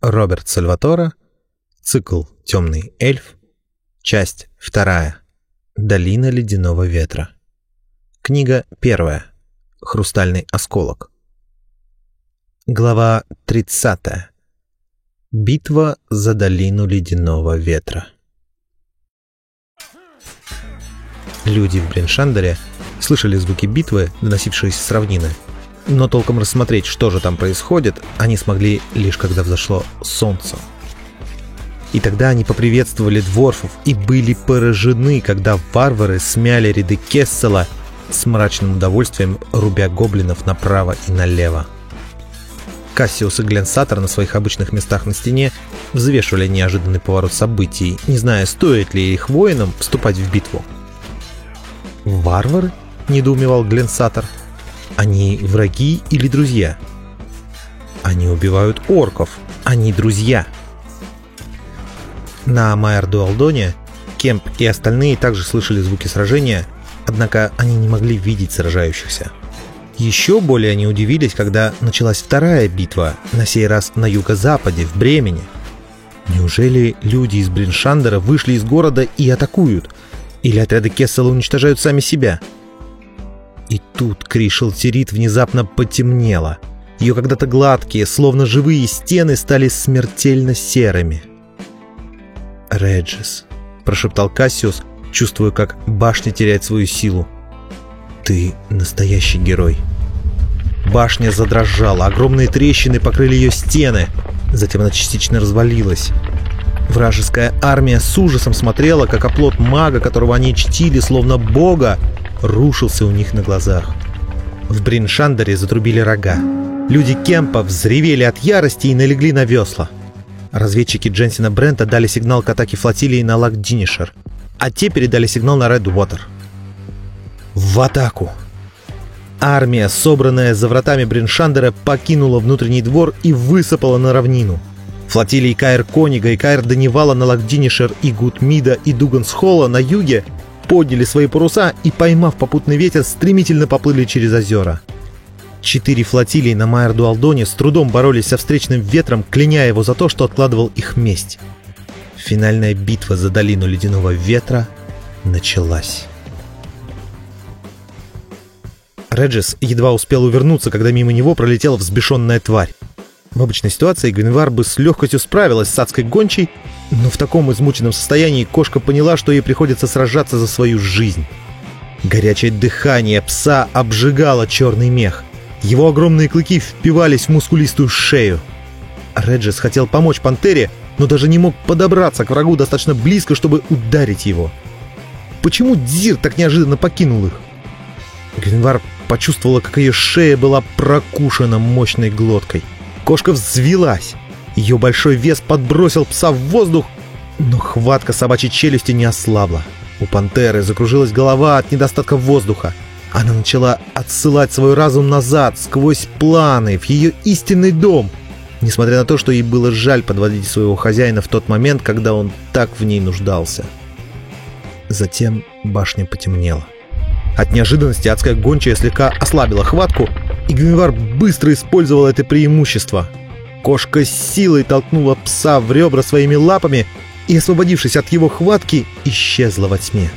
Роберт Сальватора, цикл «Темный эльф», часть вторая, «Долина ледяного ветра». Книга первая, «Хрустальный осколок». Глава 30. Битва за долину ледяного ветра. Люди в Бриншандере слышали звуки битвы, доносившиеся с равнины, но толком рассмотреть, что же там происходит, они смогли лишь когда взошло солнце. И тогда они поприветствовали дворфов и были поражены, когда варвары смяли ряды Кессела с мрачным удовольствием, рубя гоблинов направо и налево. Кассиус и Гленсатор на своих обычных местах на стене взвешивали неожиданный поворот событий, не зная, стоит ли их воинам вступать в битву. «Варвары?» — недоумевал Гленсатор — они враги или друзья? Они убивают орков. Они друзья. На Майер-Дуалдоне Кемп и остальные также слышали звуки сражения, однако они не могли видеть сражающихся. Еще более они удивились, когда началась вторая битва, на сей раз на юго-западе, в Бремени. Неужели люди из Бриншандера вышли из города и атакуют? Или отряды Кессела уничтожают сами себя? — и тут Кришелтерит внезапно потемнело. Ее когда-то гладкие, словно живые стены стали смертельно серыми. «Реджис», — прошептал Кассиус, чувствуя, как башня теряет свою силу. «Ты настоящий герой». Башня задрожала, огромные трещины покрыли ее стены, затем она частично развалилась. Вражеская армия с ужасом смотрела, как оплот мага, которого они чтили, словно бога, рушился у них на глазах. В Бриншандере затрубили рога. Люди Кемпа взревели от ярости и налегли на весла. Разведчики Дженсина Брента дали сигнал к атаке флотилии на лак Динишер, а те передали сигнал на Ред Уотер. В атаку! Армия, собранная за вратами Бриншандера, покинула внутренний двор и высыпала на равнину. Флотилии Каэр Конига и Каэр Данивала на Лакдинишер и Гудмида и Дугансхола на юге подняли свои паруса и, поймав попутный ветер, стремительно поплыли через озера. Четыре флотилии на Майер-Дуалдоне с трудом боролись со встречным ветром, кляня его за то, что откладывал их месть. Финальная битва за долину ледяного ветра началась. Реджис едва успел увернуться, когда мимо него пролетела взбешенная тварь. В обычной ситуации Гвинвар бы с легкостью справилась с адской гончей, но в таком измученном состоянии кошка поняла, что ей приходится сражаться за свою жизнь. Горячее дыхание пса обжигало черный мех. Его огромные клыки впивались в мускулистую шею. Реджис хотел помочь пантере, но даже не мог подобраться к врагу достаточно близко, чтобы ударить его. Почему Дзир так неожиданно покинул их? Гвинвар почувствовала, как ее шея была прокушена мощной глоткой. Кошка взвелась. Ее большой вес подбросил пса в воздух, но хватка собачьей челюсти не ослабла. У пантеры закружилась голова от недостатка воздуха. Она начала отсылать свой разум назад, сквозь планы, в ее истинный дом, несмотря на то, что ей было жаль подводить своего хозяина в тот момент, когда он так в ней нуждался. Затем башня потемнела. От неожиданности адская гончая слегка ослабила хватку, и Гвинвар быстро использовал это преимущество. Кошка с силой толкнула пса в ребра своими лапами и, освободившись от его хватки, исчезла во тьме.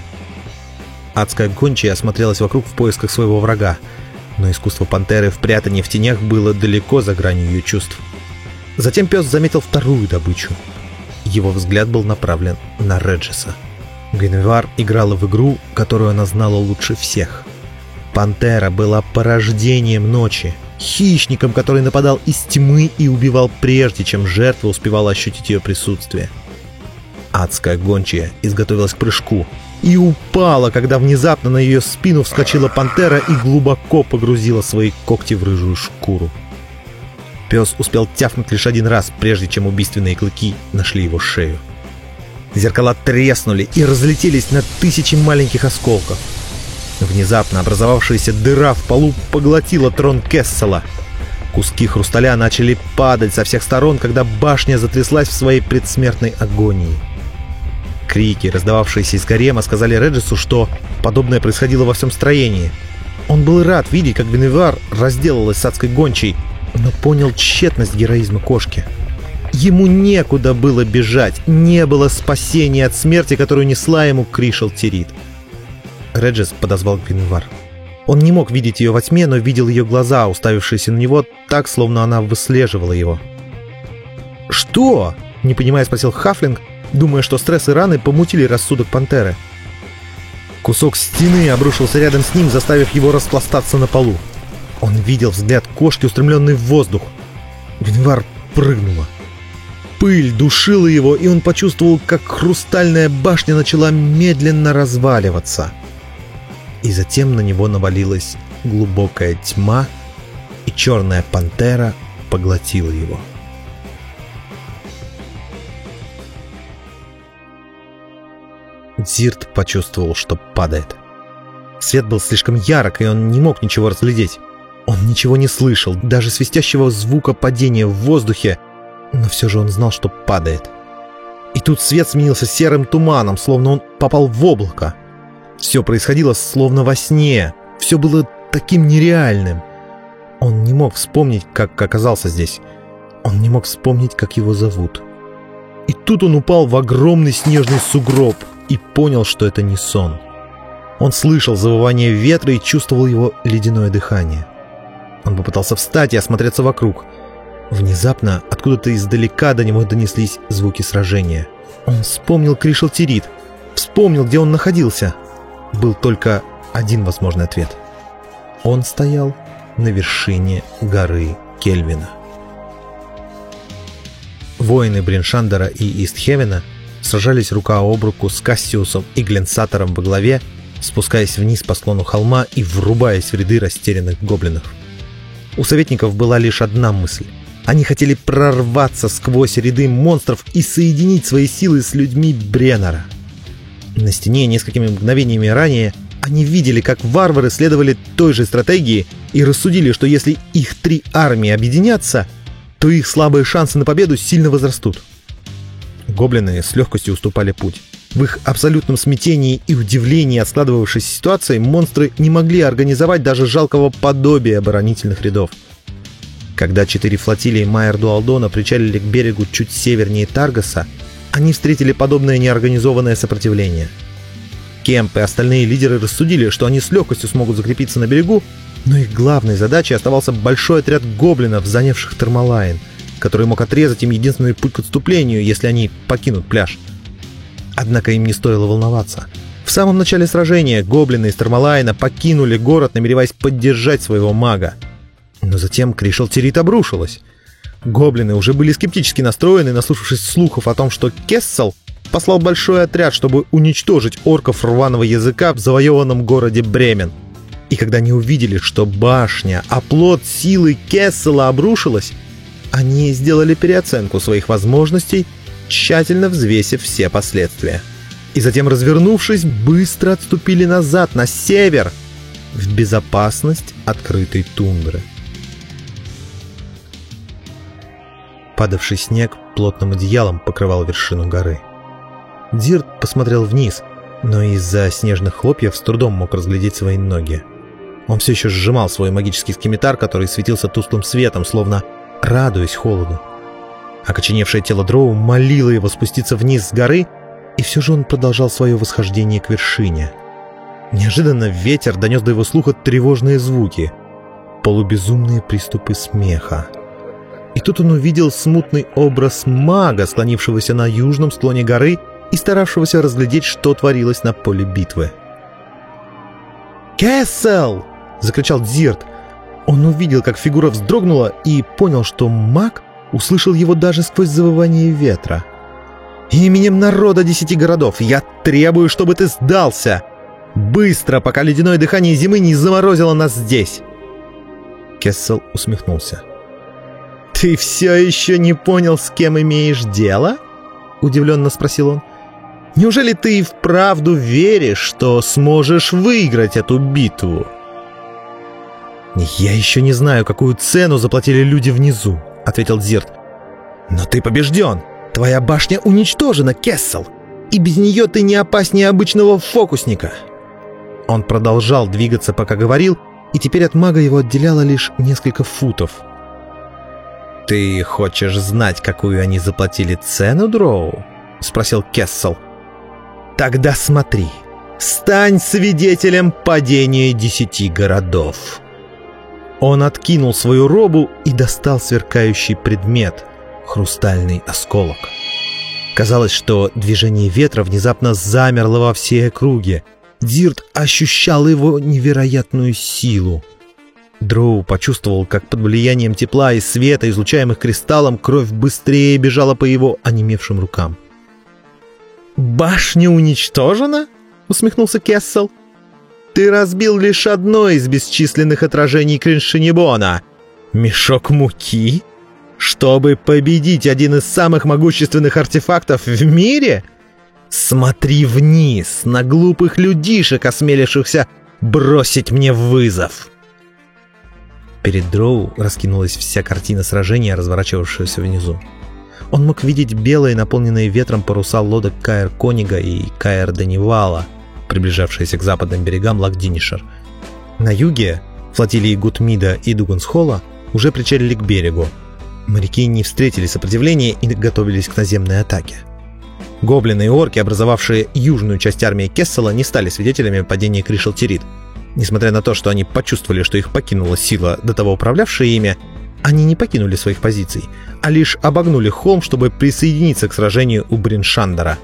Адская гончая осмотрелась вокруг в поисках своего врага, но искусство пантеры в прятании в тенях было далеко за гранью ее чувств. Затем пес заметил вторую добычу. Его взгляд был направлен на Реджиса. Гвиневар играла в игру, которую она знала лучше всех. Пантера была порождением ночи, хищником, который нападал из тьмы и убивал прежде, чем жертва успевала ощутить ее присутствие. Адская гончая изготовилась к прыжку и упала, когда внезапно на ее спину вскочила пантера и глубоко погрузила свои когти в рыжую шкуру. Пес успел тяфнуть лишь один раз, прежде чем убийственные клыки нашли его шею. Зеркала треснули и разлетелись на тысячи маленьких осколков. Внезапно образовавшаяся дыра в полу поглотила трон Кессела. Куски хрусталя начали падать со всех сторон, когда башня затряслась в своей предсмертной агонии. Крики, раздававшиеся из гарема, сказали Реджису, что подобное происходило во всем строении. Он был рад видеть, как Беневар разделалась с адской гончей, но понял тщетность героизма кошки. Ему некуда было бежать, не было спасения от смерти, которую несла ему Кришел Тирит. Реджес подозвал Гвинвар. Он не мог видеть ее во тьме, но видел ее глаза, уставившиеся на него так, словно она выслеживала его. «Что?» — не понимая, спросил Хафлинг, думая, что стресс и раны помутили рассудок пантеры. Кусок стены обрушился рядом с ним, заставив его распластаться на полу. Он видел взгляд кошки, устремленный в воздух. Гвинвар прыгнула. Пыль душила его, и он почувствовал, как хрустальная башня начала медленно разваливаться. И затем на него навалилась глубокая тьма, и черная пантера поглотила его. Зирт почувствовал, что падает. Свет был слишком ярок, и он не мог ничего разглядеть. Он ничего не слышал, даже свистящего звука падения в воздухе, но все же он знал, что падает. И тут свет сменился серым туманом, словно он попал в облако. Все происходило словно во сне, все было таким нереальным. Он не мог вспомнить, как оказался здесь. Он не мог вспомнить, как его зовут. И тут он упал в огромный снежный сугроб и понял, что это не сон. Он слышал завывание ветра и чувствовал его ледяное дыхание. Он попытался встать и осмотреться вокруг — Внезапно откуда-то издалека до него донеслись звуки сражения. Он вспомнил Кришелтирит, вспомнил, где он находился. Был только один возможный ответ. Он стоял на вершине горы Кельвина. Воины Бриншандера и Истхевена сражались рука об руку с Кассиусом и Гленсатором во главе, спускаясь вниз по склону холма и врубаясь в ряды растерянных гоблинов. У советников была лишь одна мысль они хотели прорваться сквозь ряды монстров и соединить свои силы с людьми Бреннера. На стене несколькими мгновениями ранее они видели, как варвары следовали той же стратегии и рассудили, что если их три армии объединятся, то их слабые шансы на победу сильно возрастут. Гоблины с легкостью уступали путь. В их абсолютном смятении и удивлении от складывавшейся ситуации монстры не могли организовать даже жалкого подобия оборонительных рядов. Когда четыре флотилии Майер Дуалдона причалили к берегу чуть севернее Таргаса, они встретили подобное неорганизованное сопротивление. Кемп и остальные лидеры рассудили, что они с легкостью смогут закрепиться на берегу, но их главной задачей оставался большой отряд гоблинов, занявших Термалайн, который мог отрезать им единственный путь к отступлению, если они покинут пляж. Однако им не стоило волноваться. В самом начале сражения гоблины из Термалайна покинули город, намереваясь поддержать своего мага — но затем Кришел Терит обрушилась. Гоблины уже были скептически настроены, наслушавшись слухов о том, что Кессел послал большой отряд, чтобы уничтожить орков рваного языка в завоеванном городе Бремен. И когда они увидели, что башня, оплот силы Кессела обрушилась, они сделали переоценку своих возможностей, тщательно взвесив все последствия. И затем, развернувшись, быстро отступили назад, на север, в безопасность открытой тундры. Падавший снег плотным одеялом покрывал вершину горы. Дирт посмотрел вниз, но из-за снежных хлопьев с трудом мог разглядеть свои ноги. Он все еще сжимал свой магический скимитар, который светился тусклым светом, словно радуясь холоду. Окоченевшее тело Дроу молило его спуститься вниз с горы, и все же он продолжал свое восхождение к вершине. Неожиданно ветер донес до его слуха тревожные звуки, полубезумные приступы смеха. И тут он увидел смутный образ мага, склонившегося на южном склоне горы и старавшегося разглядеть, что творилось на поле битвы. «Кэссел!» — закричал Дзирт. Он увидел, как фигура вздрогнула, и понял, что маг услышал его даже сквозь завывание ветра. «Именем народа десяти городов я требую, чтобы ты сдался! Быстро, пока ледяное дыхание зимы не заморозило нас здесь!» Кессел усмехнулся. «Ты все еще не понял, с кем имеешь дело?» — удивленно спросил он. «Неужели ты и вправду веришь, что сможешь выиграть эту битву?» «Я еще не знаю, какую цену заплатили люди внизу», — ответил Дзирт. «Но ты побежден! Твоя башня уничтожена, Кессел! И без нее ты не опаснее обычного фокусника!» Он продолжал двигаться, пока говорил, и теперь от мага его отделяло лишь несколько футов — «Ты хочешь знать, какую они заплатили цену, Дроу?» — спросил Кессел. «Тогда смотри. Стань свидетелем падения десяти городов». Он откинул свою робу и достал сверкающий предмет — хрустальный осколок. Казалось, что движение ветра внезапно замерло во всей округе. Дирт ощущал его невероятную силу. Дроу почувствовал, как под влиянием тепла и света, излучаемых кристаллом, кровь быстрее бежала по его онемевшим рукам. «Башня уничтожена?» — усмехнулся Кессел. «Ты разбил лишь одно из бесчисленных отражений Криншинебона. Мешок муки? Чтобы победить один из самых могущественных артефактов в мире? Смотри вниз на глупых людишек, осмелившихся бросить мне вызов!» Перед Дроу раскинулась вся картина сражения, разворачивавшегося внизу. Он мог видеть белые, наполненные ветром паруса лодок Каэр Конига и Каэр Данивала, приближавшиеся к западным берегам Лакдинишер. На юге флотилии Гутмида и Дугунсхола уже причалили к берегу. Моряки не встретили сопротивления и готовились к наземной атаке. Гоблины и орки, образовавшие южную часть армии Кессела, не стали свидетелями падения Кришел-Тирит – Несмотря на то, что они почувствовали, что их покинула сила, до того управлявшая ими, они не покинули своих позиций, а лишь обогнули холм, чтобы присоединиться к сражению у Бриншандера.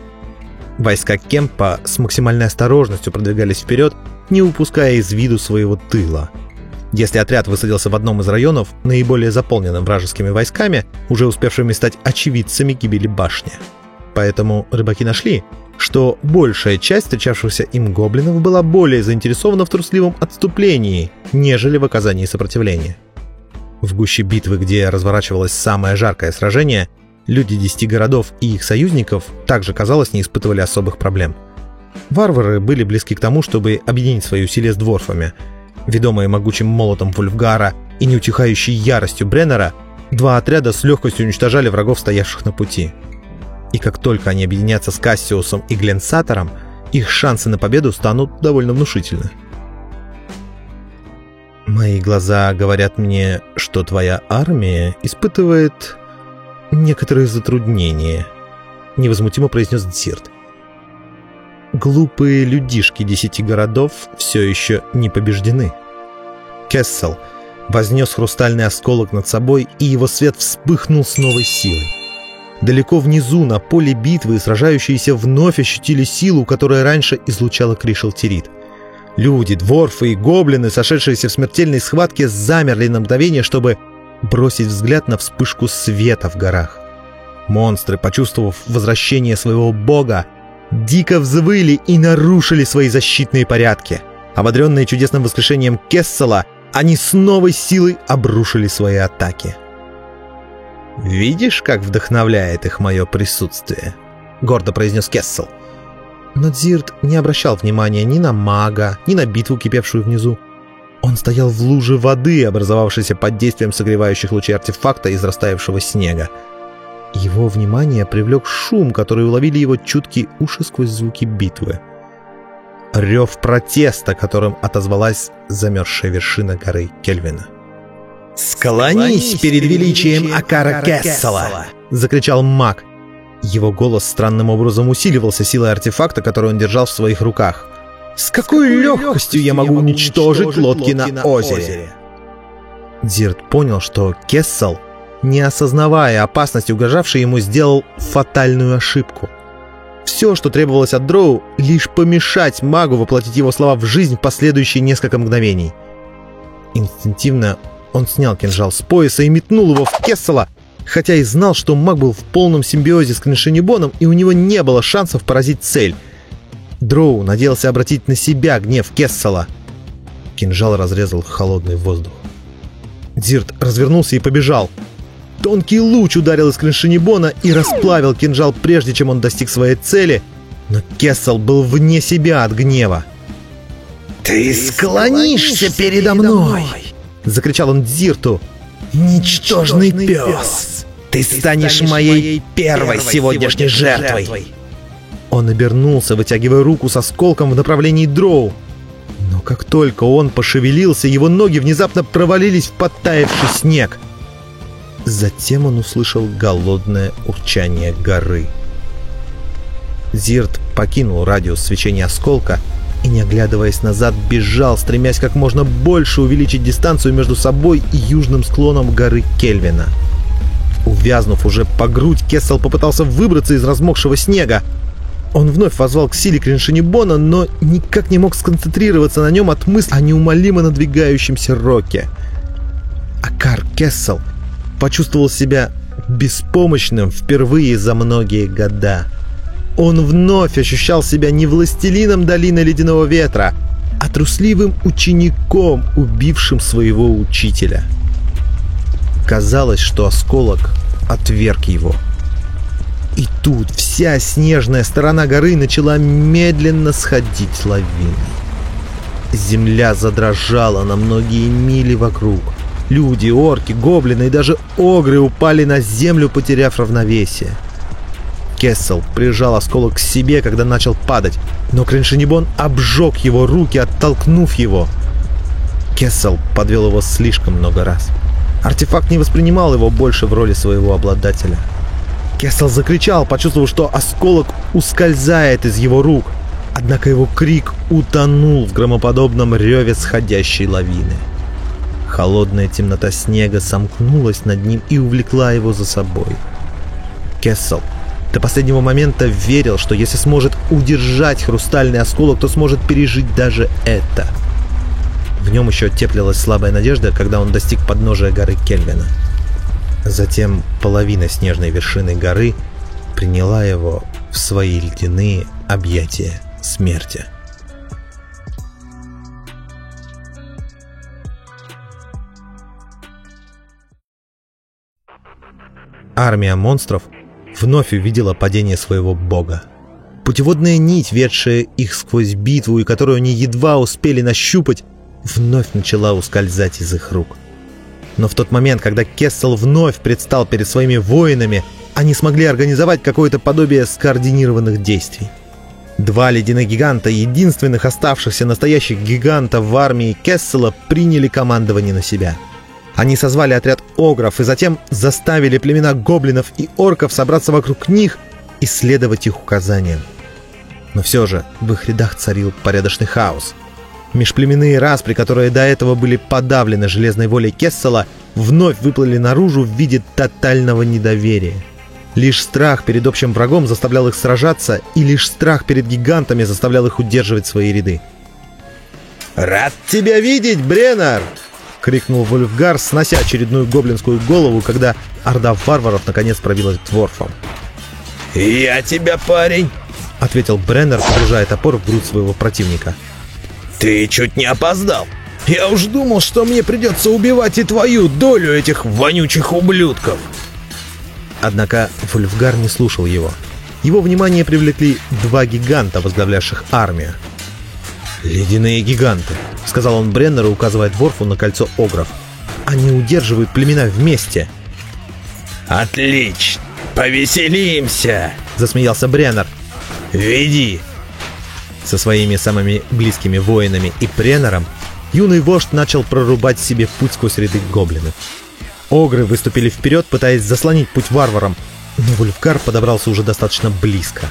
Войска Кемпа с максимальной осторожностью продвигались вперед, не упуская из виду своего тыла. Если отряд высадился в одном из районов, наиболее заполненным вражескими войсками, уже успевшими стать очевидцами гибели башни. Поэтому рыбаки нашли, что большая часть встречавшихся им гоблинов была более заинтересована в трусливом отступлении, нежели в оказании сопротивления. В гуще битвы, где разворачивалось самое жаркое сражение, люди десяти городов и их союзников также, казалось, не испытывали особых проблем. Варвары были близки к тому, чтобы объединить свои усилия с дворфами. Ведомые могучим молотом Вульфгара и неутихающей яростью Бреннера, два отряда с легкостью уничтожали врагов, стоявших на пути – и как только они объединятся с Кассиусом и Гленсатором, их шансы на победу станут довольно внушительны. Мои глаза говорят мне, что твоя армия испытывает некоторые затруднения, невозмутимо произнес Дзирт. Глупые людишки десяти городов все еще не побеждены. Кессел вознес хрустальный осколок над собой, и его свет вспыхнул с новой силой. Далеко внизу, на поле битвы, сражающиеся вновь ощутили силу, которая раньше излучала Кришелтерит. Люди, дворфы и гоблины, сошедшиеся в смертельной схватке, замерли на мгновение, чтобы бросить взгляд на вспышку света в горах. Монстры, почувствовав возвращение своего бога, дико взвыли и нарушили свои защитные порядки. Ободренные чудесным воскрешением Кессела, они с новой силой обрушили свои атаки. «Видишь, как вдохновляет их мое присутствие?» — гордо произнес Кессел. Но Дзирт не обращал внимания ни на мага, ни на битву, кипевшую внизу. Он стоял в луже воды, образовавшейся под действием согревающих лучей артефакта из растаявшего снега. Его внимание привлек шум, который уловили его чуткие уши сквозь звуки битвы. Рев протеста, которым отозвалась замерзшая вершина горы Кельвина. «Склонись перед величием Акара Кессела!» — закричал маг. Его голос странным образом усиливался силой артефакта, который он держал в своих руках. «С какой легкостью я могу уничтожить лодки на озере?» Дирт понял, что Кессел, не осознавая опасности, угрожавшей ему, сделал фатальную ошибку. Все, что требовалось от Дроу, лишь помешать магу воплотить его слова в жизнь в последующие несколько мгновений. Инстинктивно он снял кинжал с пояса и метнул его в Кессела, хотя и знал, что маг был в полном симбиозе с Кнешенебоном, и у него не было шансов поразить цель. Дроу надеялся обратить на себя гнев Кессела. Кинжал разрезал холодный воздух. Зирт развернулся и побежал. Тонкий луч ударил из Криншинебона и расплавил кинжал, прежде чем он достиг своей цели, но Кессел был вне себя от гнева. «Ты склонишься передо мной!» Закричал он Дзирту. «Ничтожный пес! Ты станешь моей первой сегодняшней жертвой!» Он обернулся, вытягивая руку со сколком в направлении дроу. Но как только он пошевелился, его ноги внезапно провалились в подтаявший снег. Затем он услышал голодное урчание горы. Зирт покинул радиус свечения осколка и, не оглядываясь назад, бежал, стремясь как можно больше увеличить дистанцию между собой и южным склоном горы Кельвина. Увязнув уже по грудь, Кессел попытался выбраться из размокшего снега. Он вновь возвал к силе Криншинибона, но никак не мог сконцентрироваться на нем от мысли о неумолимо надвигающемся роке. Акар Кессел почувствовал себя беспомощным впервые за многие года. Он вновь ощущал себя не властелином долины ледяного ветра, а трусливым учеником, убившим своего учителя. Казалось, что осколок отверг его. И тут вся снежная сторона горы начала медленно сходить лавиной. Земля задрожала на многие мили вокруг. Люди, орки, гоблины и даже огры упали на землю, потеряв равновесие. Кессел прижал осколок к себе, когда начал падать, но Криншинибон обжег его руки, оттолкнув его. Кессел подвел его слишком много раз. Артефакт не воспринимал его больше в роли своего обладателя. Кессел закричал, почувствовав, что осколок ускользает из его рук. Однако его крик утонул в громоподобном реве сходящей лавины. Холодная темнота снега сомкнулась над ним и увлекла его за собой. Кессел до последнего момента верил, что если сможет удержать хрустальный осколок, то сможет пережить даже это. В нем еще теплилась слабая надежда, когда он достиг подножия горы Кельвина. Затем половина снежной вершины горы приняла его в свои ледяные объятия смерти. Армия монстров вновь увидела падение своего бога. Путеводная нить, ведшая их сквозь битву и которую они едва успели нащупать, вновь начала ускользать из их рук. Но в тот момент, когда Кессел вновь предстал перед своими воинами, они смогли организовать какое-то подобие скоординированных действий. Два ледяных гиганта, единственных оставшихся настоящих гигантов в армии Кессела, приняли командование на себя – они созвали отряд огров и затем заставили племена гоблинов и орков собраться вокруг них и следовать их указаниям. Но все же в их рядах царил порядочный хаос. Межплеменные распри, которые до этого были подавлены железной волей Кессела, вновь выплыли наружу в виде тотального недоверия. Лишь страх перед общим врагом заставлял их сражаться, и лишь страх перед гигантами заставлял их удерживать свои ряды. «Рад тебя видеть, Бреннер!» — крикнул Вольфгар, снося очередную гоблинскую голову, когда орда варваров наконец пробилась дворфом. «Я тебя, парень!» — ответил Бреннер, погружая топор в грудь своего противника. «Ты чуть не опоздал! Я уж думал, что мне придется убивать и твою долю этих вонючих ублюдков!» Однако Вольфгар не слушал его. Его внимание привлекли два гиганта, возглавлявших армию. «Ледяные гиганты», — сказал он Бреннеру, указывая Дворфу на кольцо Огров. «Они удерживают племена вместе». «Отлично! Повеселимся!» — засмеялся Бреннер. «Веди!» Со своими самыми близкими воинами и Бреннером юный вождь начал прорубать себе путь сквозь ряды гоблинов. Огры выступили вперед, пытаясь заслонить путь варварам, но Вульфгар подобрался уже достаточно близко.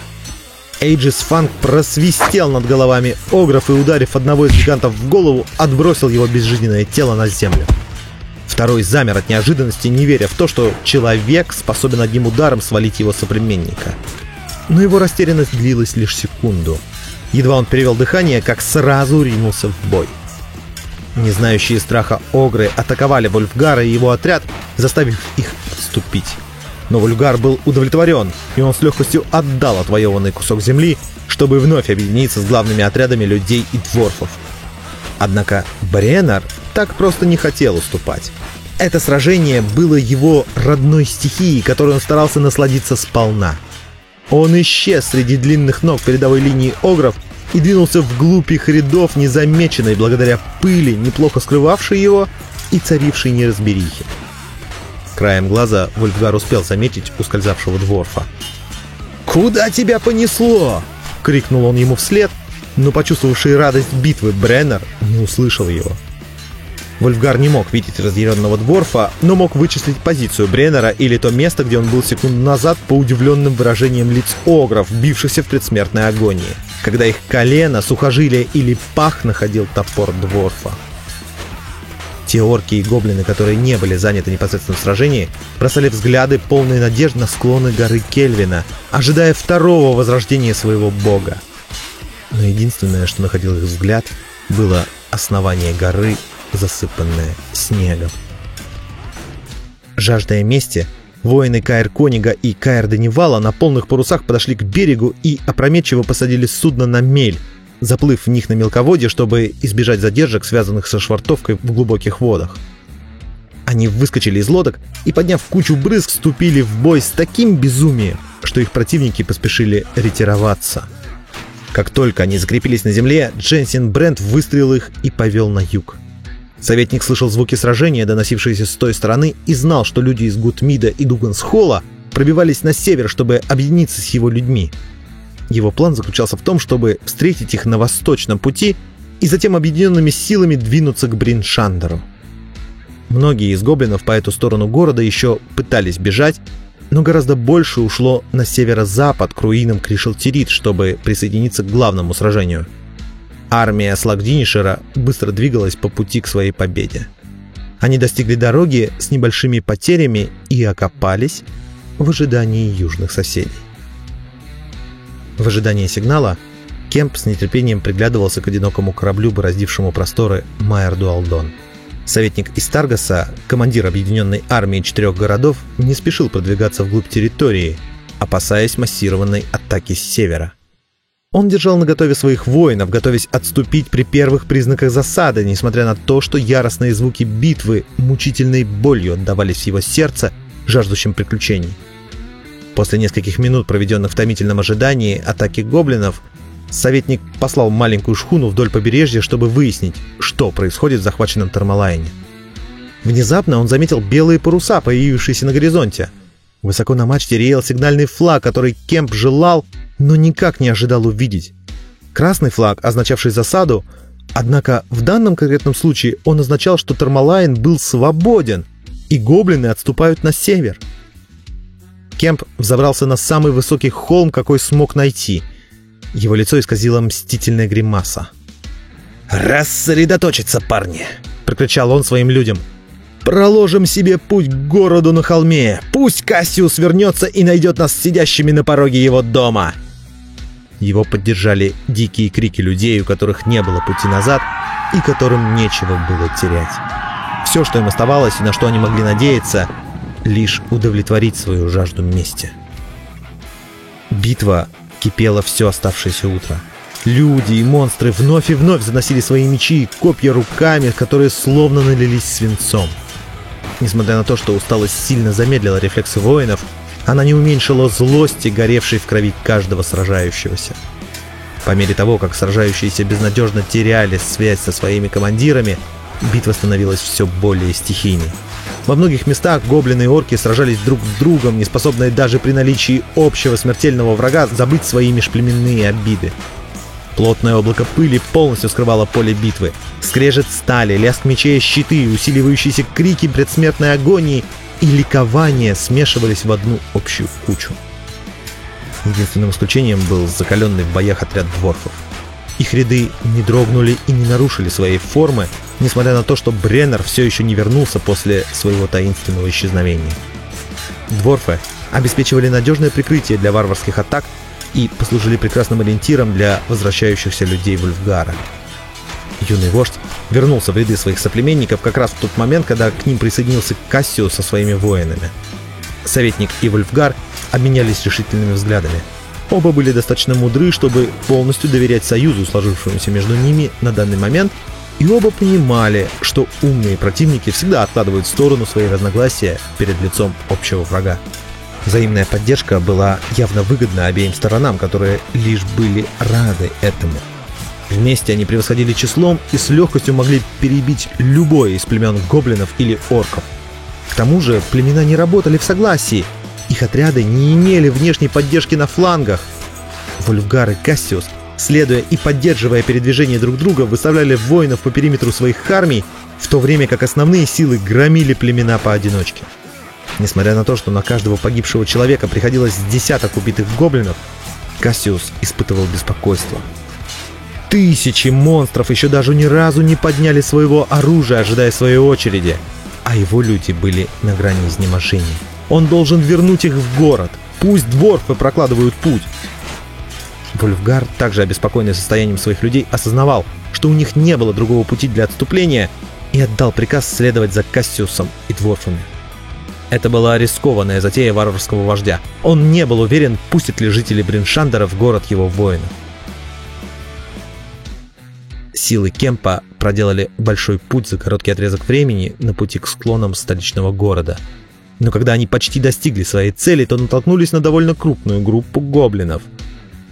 Эйджис Фанк просвистел над головами огров и, ударив одного из гигантов в голову, отбросил его безжизненное тело на землю. Второй замер от неожиданности, не веря в то, что человек способен одним ударом свалить его соплеменника. Но его растерянность длилась лишь секунду. Едва он перевел дыхание, как сразу ринулся в бой. Не знающие страха огры атаковали Вольфгара и его отряд, заставив их отступить. Но Вульгар был удовлетворен, и он с легкостью отдал отвоеванный кусок земли, чтобы вновь объединиться с главными отрядами людей и дворфов. Однако Бреннер так просто не хотел уступать. Это сражение было его родной стихией, которой он старался насладиться сполна. Он исчез среди длинных ног передовой линии огров и двинулся вглубь их рядов, незамеченной благодаря пыли, неплохо скрывавшей его и царившей неразберихе. Краем глаза Вольфгар успел заметить ускользавшего дворфа. «Куда тебя понесло?» — крикнул он ему вслед, но почувствовавший радость битвы Бреннер не услышал его. Вольфгар не мог видеть разъяренного дворфа, но мог вычислить позицию Бреннера или то место, где он был секунду назад по удивленным выражениям лиц огров, бившихся в предсмертной агонии, когда их колено, сухожилие или пах находил топор дворфа. Те орки и гоблины, которые не были заняты непосредственно в сражении, бросали взгляды, полные надежд на склоны горы Кельвина, ожидая второго возрождения своего бога. Но единственное, что находил их взгляд, было основание горы, засыпанное снегом. Жаждая мести, воины Каэр Конига и Каэр Данивала на полных парусах подошли к берегу и опрометчиво посадили судно на мель, заплыв в них на мелководье, чтобы избежать задержек, связанных со швартовкой в глубоких водах. Они выскочили из лодок и, подняв кучу брызг, вступили в бой с таким безумием, что их противники поспешили ретироваться. Как только они закрепились на земле, Дженсин Брент выстрелил их и повел на юг. Советник слышал звуки сражения, доносившиеся с той стороны, и знал, что люди из Гутмида и Дугансхола пробивались на север, чтобы объединиться с его людьми – его план заключался в том, чтобы встретить их на восточном пути и затем объединенными силами двинуться к Бриншандеру. Многие из гоблинов по эту сторону города еще пытались бежать, но гораздо больше ушло на северо-запад к руинам Кришелтирит, чтобы присоединиться к главному сражению. Армия Слагдинишера быстро двигалась по пути к своей победе. Они достигли дороги с небольшими потерями и окопались в ожидании южных соседей. В ожидании сигнала Кемп с нетерпением приглядывался к одинокому кораблю, бороздившему просторы Майер Дуалдон. Советник из Таргаса, командир объединенной армии четырех городов, не спешил продвигаться вглубь территории, опасаясь массированной атаки с севера. Он держал наготове своих воинов, готовясь отступить при первых признаках засады, несмотря на то, что яростные звуки битвы мучительной болью отдавались в его сердце, жаждущим приключений. После нескольких минут, проведенных в томительном ожидании атаки гоблинов, советник послал маленькую шхуну вдоль побережья, чтобы выяснить, что происходит в захваченном Тармалайне. Внезапно он заметил белые паруса, появившиеся на горизонте. Высоко на мачте реял сигнальный флаг, который Кемп желал, но никак не ожидал увидеть. Красный флаг, означавший засаду, однако в данном конкретном случае он означал, что Тармалайн был свободен, и гоблины отступают на север – Кемп взобрался на самый высокий холм, какой смог найти. Его лицо исказило мстительная гримаса. «Рассредоточиться, парни!» — прокричал он своим людям. «Проложим себе путь к городу на холме. Пусть Кассиус вернется и найдет нас сидящими на пороге его дома!» Его поддержали дикие крики людей, у которых не было пути назад и которым нечего было терять. Все, что им оставалось и на что они могли надеяться, лишь удовлетворить свою жажду мести. Битва кипела все оставшееся утро. Люди и монстры вновь и вновь заносили свои мечи и копья руками, которые словно налились свинцом. Несмотря на то, что усталость сильно замедлила рефлексы воинов, она не уменьшила злости, горевшей в крови каждого сражающегося. По мере того, как сражающиеся безнадежно теряли связь со своими командирами, битва становилась все более стихийной. Во многих местах гоблины и орки сражались друг с другом, не способные даже при наличии общего смертельного врага забыть свои межплеменные обиды. Плотное облако пыли полностью скрывало поле битвы. Скрежет стали, лязг мечей щиты, усиливающиеся крики предсмертной агонии и ликование смешивались в одну общую кучу. Единственным исключением был закаленный в боях отряд дворфов. Их ряды не дрогнули и не нарушили своей формы, несмотря на то, что Бреннер все еще не вернулся после своего таинственного исчезновения. Дворфы обеспечивали надежное прикрытие для варварских атак и послужили прекрасным ориентиром для возвращающихся людей Вульфгара. Юный вождь вернулся в ряды своих соплеменников как раз в тот момент, когда к ним присоединился Кассио со своими воинами. Советник и Вульфгар обменялись решительными взглядами. Оба были достаточно мудры, чтобы полностью доверять союзу, сложившемуся между ними на данный момент, и оба понимали, что умные противники всегда откладывают в сторону свои разногласия перед лицом общего врага. Взаимная поддержка была явно выгодна обеим сторонам, которые лишь были рады этому. Вместе они превосходили числом и с легкостью могли перебить любое из племен гоблинов или орков. К тому же племена не работали в согласии, их отряды не имели внешней поддержки на флангах. Вольфгар и Кассиус следуя и поддерживая передвижение друг друга, выставляли воинов по периметру своих армий в то время как основные силы громили племена поодиночке. Несмотря на то, что на каждого погибшего человека приходилось десяток убитых гоблинов, Кассиус испытывал беспокойство. Тысячи монстров еще даже ни разу не подняли своего оружия, ожидая своей очереди, а его люди были на грани изнеможения. Он должен вернуть их в город. Пусть дворфы прокладывают путь. Вольфгар, также обеспокоенный состоянием своих людей, осознавал, что у них не было другого пути для отступления, и отдал приказ следовать за Кассиусом и дворфами. Это была рискованная затея варварского вождя. Он не был уверен, пустят ли жители Бриншандера в город его воинов. Силы Кемпа проделали большой путь за короткий отрезок времени на пути к склонам столичного города. Но когда они почти достигли своей цели, то натолкнулись на довольно крупную группу гоблинов.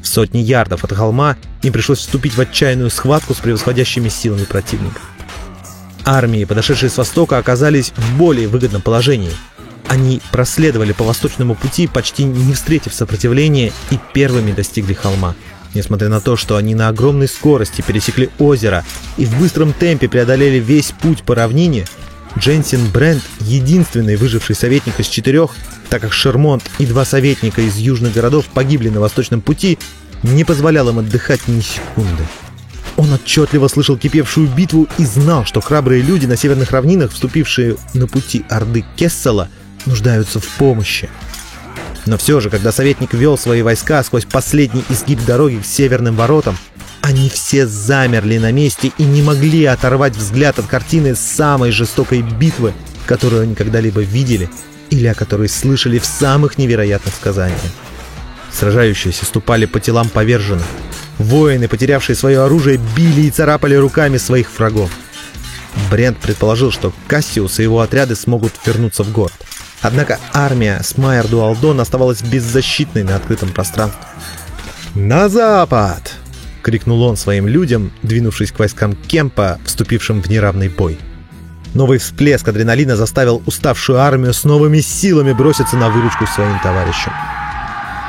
В сотни ярдов от холма им пришлось вступить в отчаянную схватку с превосходящими силами противника. Армии, подошедшие с востока, оказались в более выгодном положении – они проследовали по восточному пути, почти не встретив сопротивления, и первыми достигли холма. Несмотря на то, что они на огромной скорости пересекли озеро и в быстром темпе преодолели весь путь по равнине, Дженсин Брент, единственный выживший советник из четырех, так как Шермонт и два советника из южных городов погибли на восточном пути, не позволял им отдыхать ни секунды. Он отчетливо слышал кипевшую битву и знал, что храбрые люди на северных равнинах, вступившие на пути Орды Кессела, нуждаются в помощи. Но все же, когда советник вел свои войска сквозь последний изгиб дороги к северным воротам, они все замерли на месте и не могли оторвать взгляд от картины самой жестокой битвы, которую они когда-либо видели или о которой слышали в самых невероятных сказаниях. Сражающиеся ступали по телам поверженных. Воины, потерявшие свое оружие, били и царапали руками своих врагов. Брент предположил, что Кассиус и его отряды смогут вернуться в город. Однако армия с Майер Дуалдон оставалась беззащитной на открытом пространстве. «На запад!» — крикнул он своим людям, двинувшись к войскам Кемпа, вступившим в неравный бой. Новый всплеск адреналина заставил уставшую армию с новыми силами броситься на выручку своим товарищам.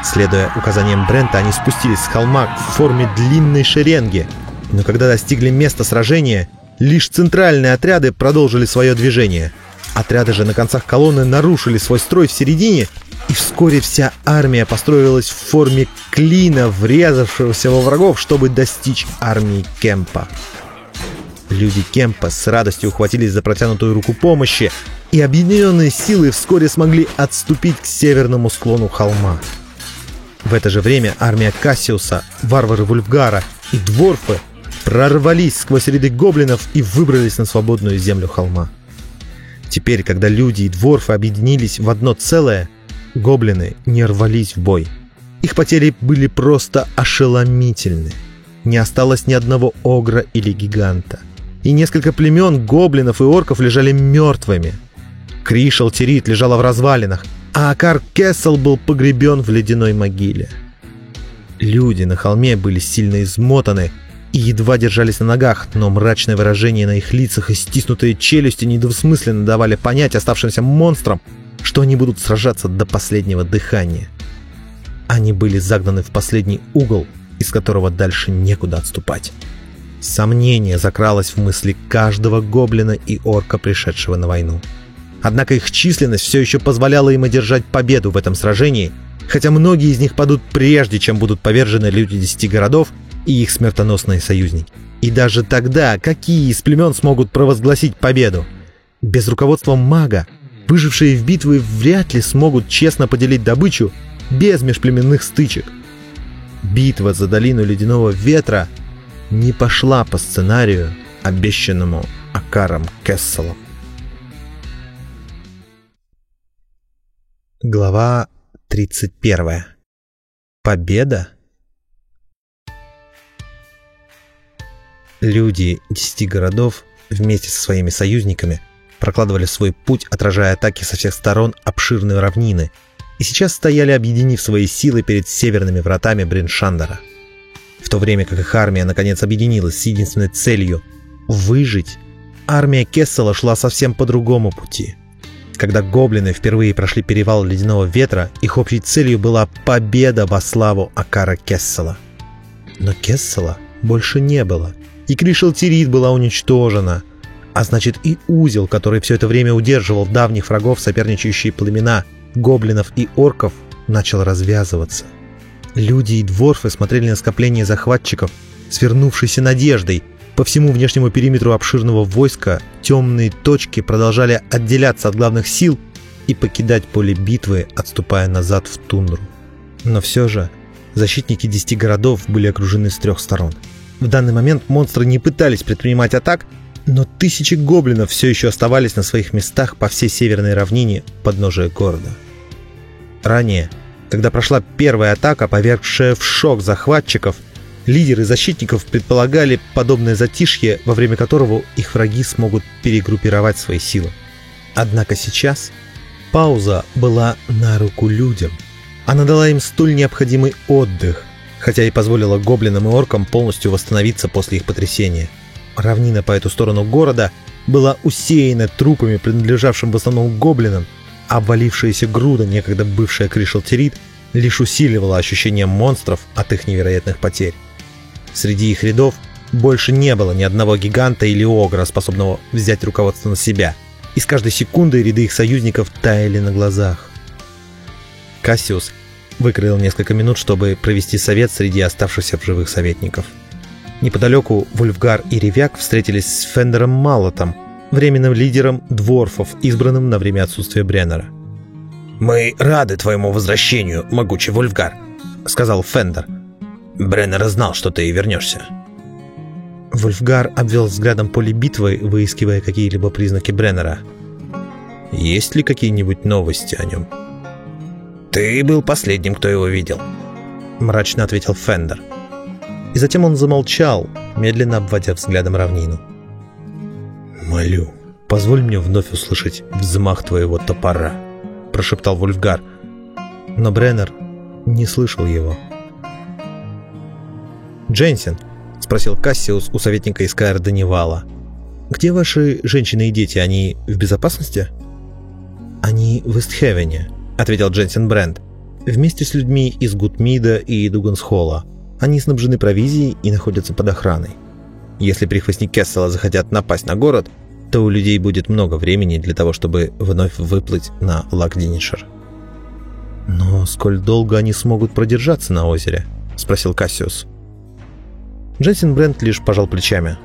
Следуя указаниям Брента, они спустились с холма в форме длинной шеренги, но когда достигли места сражения, лишь центральные отряды продолжили свое движение — Отряды же на концах колонны нарушили свой строй в середине, и вскоре вся армия построилась в форме клина, врезавшегося во врагов, чтобы достичь армии Кемпа. Люди Кемпа с радостью ухватились за протянутую руку помощи, и объединенные силы вскоре смогли отступить к северному склону холма. В это же время армия Кассиуса, варвары Вульфгара и дворфы прорвались сквозь ряды гоблинов и выбрались на свободную землю холма. Теперь, когда люди и дворфы объединились в одно целое, гоблины не рвались в бой. Их потери были просто ошеломительны. Не осталось ни одного огра или гиганта. И несколько племен гоблинов и орков лежали мертвыми. Кришел Терит лежала в развалинах, а Акар Кессел был погребен в ледяной могиле. Люди на холме были сильно измотаны, и едва держались на ногах, но мрачное выражение на их лицах и стиснутые челюсти недвусмысленно давали понять оставшимся монстрам, что они будут сражаться до последнего дыхания. Они были загнаны в последний угол, из которого дальше некуда отступать. Сомнение закралось в мысли каждого гоблина и орка, пришедшего на войну. Однако их численность все еще позволяла им одержать победу в этом сражении, хотя многие из них падут прежде, чем будут повержены люди десяти городов и их смертоносные союзники. И даже тогда, какие из племен смогут провозгласить победу? Без руководства мага, выжившие в битвы вряд ли смогут честно поделить добычу без межплеменных стычек. Битва за долину ледяного ветра не пошла по сценарию, обещанному Акаром Кесселом. Глава 31. Победа Люди десяти городов вместе со своими союзниками прокладывали свой путь, отражая атаки со всех сторон обширной равнины, и сейчас стояли, объединив свои силы перед северными вратами Бриншандера. В то время как их армия наконец объединилась с единственной целью — выжить, армия Кессела шла совсем по другому пути. Когда гоблины впервые прошли перевал Ледяного Ветра, их общей целью была победа во славу Акара Кессела. Но Кессела больше не было — и Кришелтирит была уничтожена. А значит и узел, который все это время удерживал давних врагов соперничающие племена гоблинов и орков, начал развязываться. Люди и дворфы смотрели на скопление захватчиков, свернувшейся надеждой. По всему внешнему периметру обширного войска темные точки продолжали отделяться от главных сил и покидать поле битвы, отступая назад в тундру. Но все же защитники десяти городов были окружены с трех сторон. В данный момент монстры не пытались предпринимать атак, но тысячи гоблинов все еще оставались на своих местах по всей северной равнине подножия города. Ранее, когда прошла первая атака, повергшая в шок захватчиков, лидеры защитников предполагали подобное затишье, во время которого их враги смогут перегруппировать свои силы. Однако сейчас пауза была на руку людям. Она дала им столь необходимый отдых, хотя и позволила гоблинам и оркам полностью восстановиться после их потрясения. Равнина по эту сторону города была усеяна трупами, принадлежавшим в основном гоблинам, Обвалившаяся груда, некогда бывшая кришелтерит, лишь усиливала ощущение монстров от их невероятных потерь. Среди их рядов больше не было ни одного гиганта или огра, способного взять руководство на себя, и с каждой секундой ряды их союзников таяли на глазах. Кассиус выкроил несколько минут, чтобы провести совет среди оставшихся в живых советников. Неподалеку Вульфгар и Ревяк встретились с Фендером Малотом, временным лидером дворфов, избранным на время отсутствия Бреннера. «Мы рады твоему возвращению, могучий Вольфгар», — сказал Фендер. «Бреннер знал, что ты и вернешься». Вольфгар обвел взглядом поле битвы, выискивая какие-либо признаки Бреннера. «Есть ли какие-нибудь новости о нем?» «Ты был последним, кто его видел», — мрачно ответил Фендер. И затем он замолчал, медленно обводя взглядом равнину. «Молю, позволь мне вновь услышать взмах твоего топора», — прошептал Вульфгар. Но Бреннер не слышал его. «Дженсен», — спросил Кассиус у советника из Каэр Данивала, — «где ваши женщины и дети? Они в безопасности?» «Они в Истхевене», — ответил Дженсен Брент, «вместе с людьми из Гутмида и Дугансхола. Они снабжены провизией и находятся под охраной. Если прихвостни Кессела захотят напасть на город, то у людей будет много времени для того, чтобы вновь выплыть на Лакдинишер. «Но сколь долго они смогут продержаться на озере?» — спросил Кассиус. Джейсон Брент лишь пожал плечами.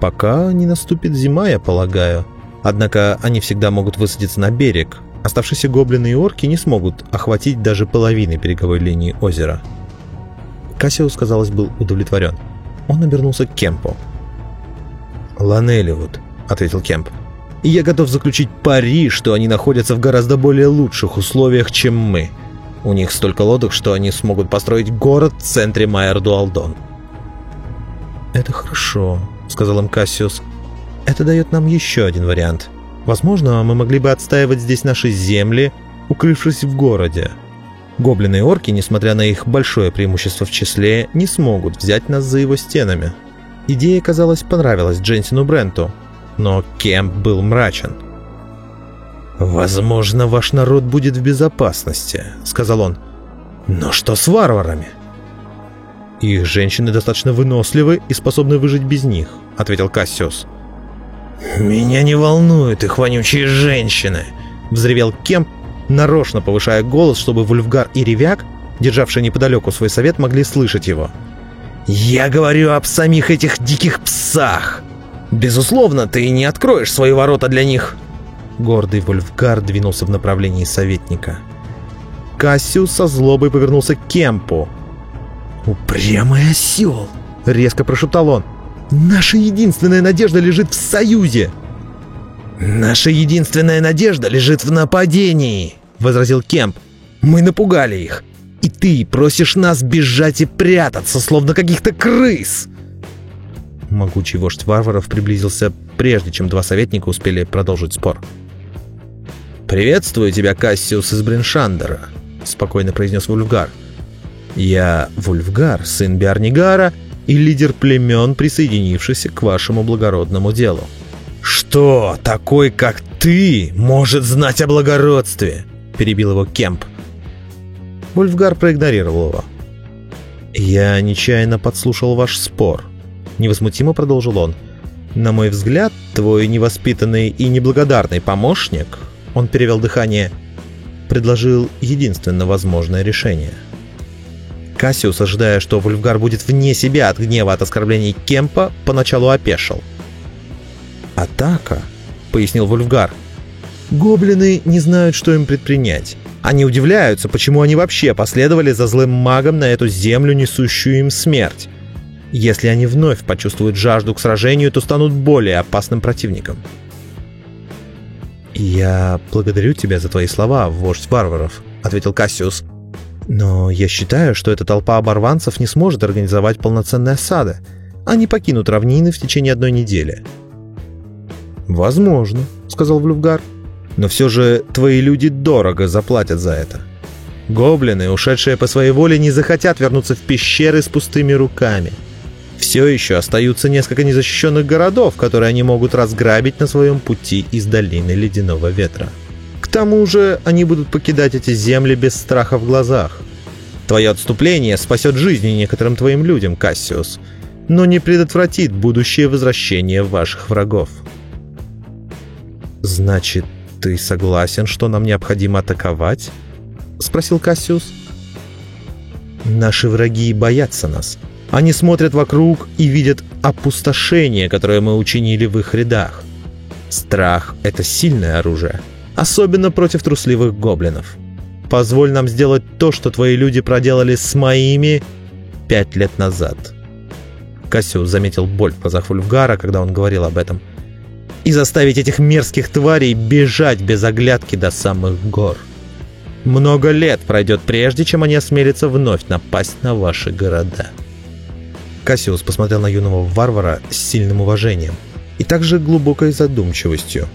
«Пока не наступит зима, я полагаю. Однако они всегда могут высадиться на берег. Оставшиеся гоблины и орки не смогут охватить даже половины береговой линии озера». Кассиус, казалось, был удовлетворен. Он обернулся к Кемпу. «Ланелливуд», — ответил Кемп. «И я готов заключить пари, что они находятся в гораздо более лучших условиях, чем мы. У них столько лодок, что они смогут построить город в центре Майер-Дуалдон». «Это хорошо», — сказал им Кассиус. «Это дает нам еще один вариант. Возможно, мы могли бы отстаивать здесь наши земли, укрывшись в городе. Гоблины и орки, несмотря на их большое преимущество в числе, не смогут взять нас за его стенами. Идея, казалось, понравилась Дженсину Бренту, но Кемп был мрачен. «Возможно, ваш народ будет в безопасности», — сказал он. «Но что с варварами?» «Их женщины достаточно выносливы и способны выжить без них», — ответил Кассиус. «Меня не волнуют их вонючие женщины», — взревел Кемп, нарочно повышая голос, чтобы Вульфгар и Ревяк, державшие неподалеку свой совет, могли слышать его. «Я говорю об самих этих диких псах! Безусловно, ты не откроешь свои ворота для них!» Гордый Вульфгар двинулся в направлении советника. Кассиус со злобой повернулся к Кемпу. «Упрямый осел!» — резко прошептал он. «Наша единственная надежда лежит в союзе!» «Наша единственная надежда лежит в нападении!» Возразил Кемп. «Мы напугали их, и ты просишь нас бежать и прятаться, словно каких-то крыс!» Могучий вождь варваров приблизился, прежде чем два советника успели продолжить спор. «Приветствую тебя, Кассиус из Бриншандера», — спокойно произнес Вульфгар. «Я Вульфгар, сын Биарнигара и лидер племен, присоединившийся к вашему благородному делу». «Что такой, как ты, может знать о благородстве?» Перебил его Кемп. Вольфгар проигнорировал его. «Я нечаянно подслушал ваш спор», — невозмутимо продолжил он. «На мой взгляд, Твой невоспитанный и неблагодарный помощник, он перевел дыхание, предложил единственно возможное решение. Кассиус, ожидая, что Вульфгар будет вне себя от гнева от оскорблений Кемпа, поначалу опешил. «Атака», — пояснил Вульфгар. «Гоблины не знают, что им предпринять. Они удивляются, почему они вообще последовали за злым магом на эту землю, несущую им смерть. Если они вновь почувствуют жажду к сражению, то станут более опасным противником. «Я благодарю тебя за твои слова, вождь варваров», — ответил Кассиус. «Но я считаю, что эта толпа оборванцев не сможет организовать полноценные осады. Они покинут равнины в течение одной недели». «Возможно», — сказал Влюфгар. «Но все же твои люди дорого заплатят за это. Гоблины, ушедшие по своей воле, не захотят вернуться в пещеры с пустыми руками» все еще остаются несколько незащищенных городов, которые они могут разграбить на своем пути из долины Ледяного Ветра. К тому же они будут покидать эти земли без страха в глазах. Твое отступление спасет жизни некоторым твоим людям, Кассиус, но не предотвратит будущее возвращение ваших врагов. «Значит, ты согласен, что нам необходимо атаковать?» — спросил Кассиус. «Наши враги боятся нас», они смотрят вокруг и видят опустошение, которое мы учинили в их рядах. Страх — это сильное оружие, особенно против трусливых гоблинов. Позволь нам сделать то, что твои люди проделали с моими пять лет назад. Кассиус заметил боль в глазах Вульфгара, когда он говорил об этом. И заставить этих мерзких тварей бежать без оглядки до самых гор. Много лет пройдет, прежде чем они осмелятся вновь напасть на ваши города. Кассиус посмотрел на юного варвара с сильным уважением и также глубокой задумчивостью.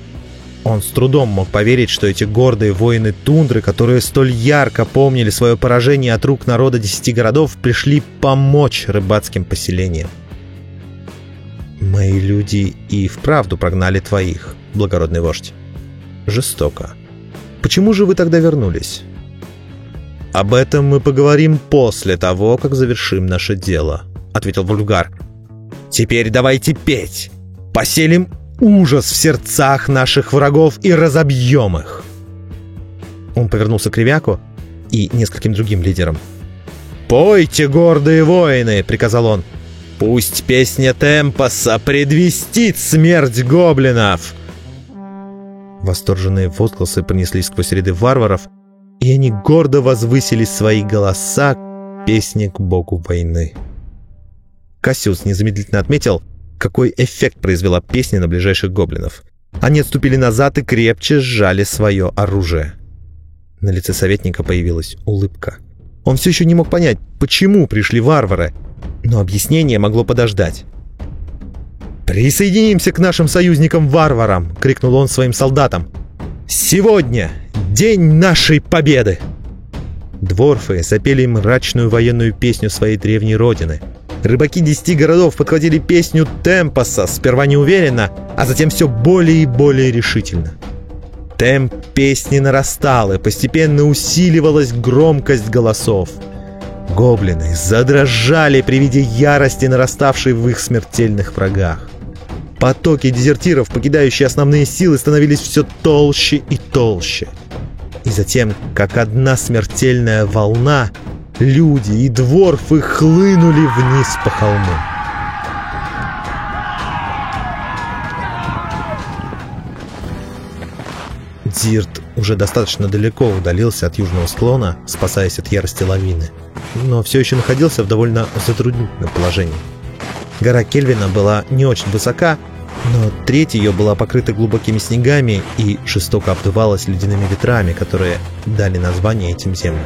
Он с трудом мог поверить, что эти гордые воины тундры, которые столь ярко помнили свое поражение от рук народа десяти городов, пришли помочь рыбацким поселениям. «Мои люди и вправду прогнали твоих, благородный вождь. Жестоко. Почему же вы тогда вернулись?» «Об этом мы поговорим после того, как завершим наше дело», ответил Вульгар. «Теперь давайте петь! Поселим ужас в сердцах наших врагов и разобьем их!» Он повернулся к Ревяку и нескольким другим лидерам. «Пойте, гордые воины!» — приказал он. «Пусть песня Темпоса предвестит смерть гоблинов!» Восторженные возгласы пронеслись сквозь ряды варваров, и они гордо возвысили свои голоса к песне к богу войны. Кассиус незамедлительно отметил, какой эффект произвела песня на ближайших гоблинов. Они отступили назад и крепче сжали свое оружие. На лице советника появилась улыбка. Он все еще не мог понять, почему пришли варвары, но объяснение могло подождать. «Присоединимся к нашим союзникам-варварам!» — крикнул он своим солдатам. «Сегодня день нашей победы!» Дворфы запели мрачную военную песню своей древней родины — Рыбаки десяти городов подхватили песню темпоса, сперва неуверенно, а затем все более и более решительно. Темп песни нарастал, и постепенно усиливалась громкость голосов. Гоблины задрожали при виде ярости, нараставшей в их смертельных врагах. Потоки дезертиров, покидающие основные силы, становились все толще и толще. И затем, как одна смертельная волна, Люди и дворфы хлынули вниз по холму. Дирт уже достаточно далеко удалился от южного склона, спасаясь от ярости лавины, но все еще находился в довольно затруднительном положении. Гора Кельвина была не очень высока, но треть ее была покрыта глубокими снегами и жестоко обдувалась ледяными ветрами, которые дали название этим землям.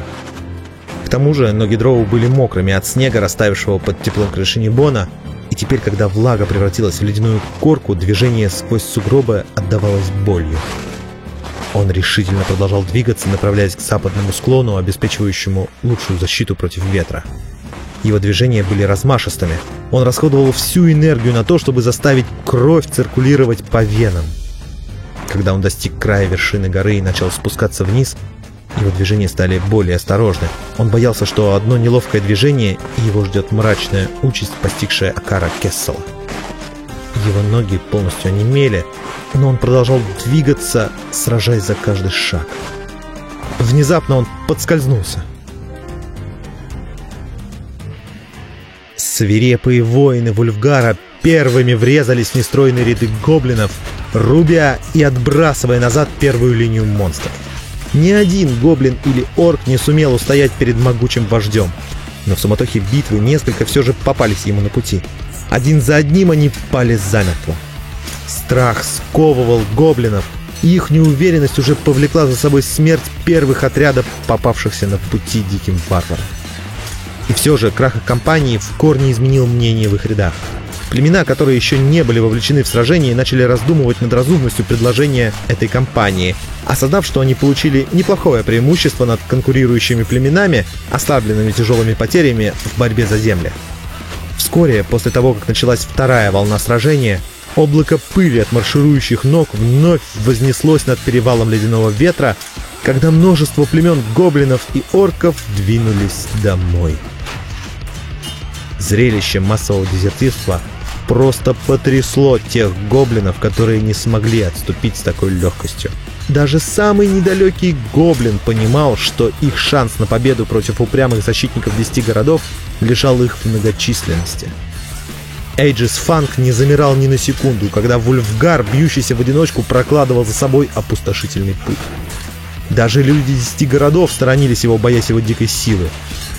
К тому же ноги Дроу были мокрыми от снега, расставившего под теплом крыши Небона, и теперь, когда влага превратилась в ледяную корку, движение сквозь сугробы отдавалось болью. Он решительно продолжал двигаться, направляясь к западному склону, обеспечивающему лучшую защиту против ветра. Его движения были размашистыми. Он расходовал всю энергию на то, чтобы заставить кровь циркулировать по венам. Когда он достиг края вершины горы и начал спускаться вниз, его движения стали более осторожны. Он боялся, что одно неловкое движение, и его ждет мрачная участь, постигшая Акара Кессела. Его ноги полностью онемели, но он продолжал двигаться, сражаясь за каждый шаг. Внезапно он подскользнулся. Свирепые воины Вульфгара первыми врезались в нестроенные ряды гоблинов, рубя и отбрасывая назад первую линию монстров. Ни один гоблин или орк не сумел устоять перед могучим вождем, но в суматохе битвы несколько все же попались ему на пути. Один за одним они пали замертво. Страх сковывал гоблинов, их неуверенность уже повлекла за собой смерть первых отрядов, попавшихся на пути диким варварам. И все же крах их компании в корне изменил мнение в их рядах. Племена, которые еще не были вовлечены в сражение, начали раздумывать над разумностью предложения этой кампании, осознав, что они получили неплохое преимущество над конкурирующими племенами, ослабленными тяжелыми потерями в борьбе за земли. Вскоре, после того, как началась вторая волна сражения, облако пыли от марширующих ног вновь вознеслось над перевалом ледяного ветра, когда множество племен гоблинов и орков двинулись домой. Зрелище массового дезертирства просто потрясло тех гоблинов, которые не смогли отступить с такой легкостью. Даже самый недалекий гоблин понимал, что их шанс на победу против упрямых защитников десяти городов лишал их в многочисленности. Эйджис Фанк не замирал ни на секунду, когда Вульфгар, бьющийся в одиночку, прокладывал за собой опустошительный путь. Даже люди десяти городов сторонились его, боясь его дикой силы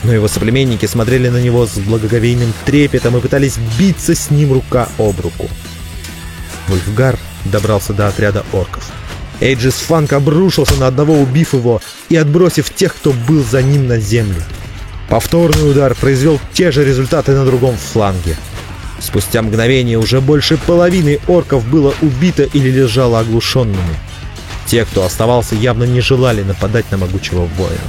но его соплеменники смотрели на него с благоговейным трепетом и пытались биться с ним рука об руку. Вульфгар добрался до отряда орков. Эйджис Фанк обрушился на одного, убив его и отбросив тех, кто был за ним на землю. Повторный удар произвел те же результаты на другом фланге. Спустя мгновение уже больше половины орков было убито или лежало оглушенными. Те, кто оставался, явно не желали нападать на могучего воина.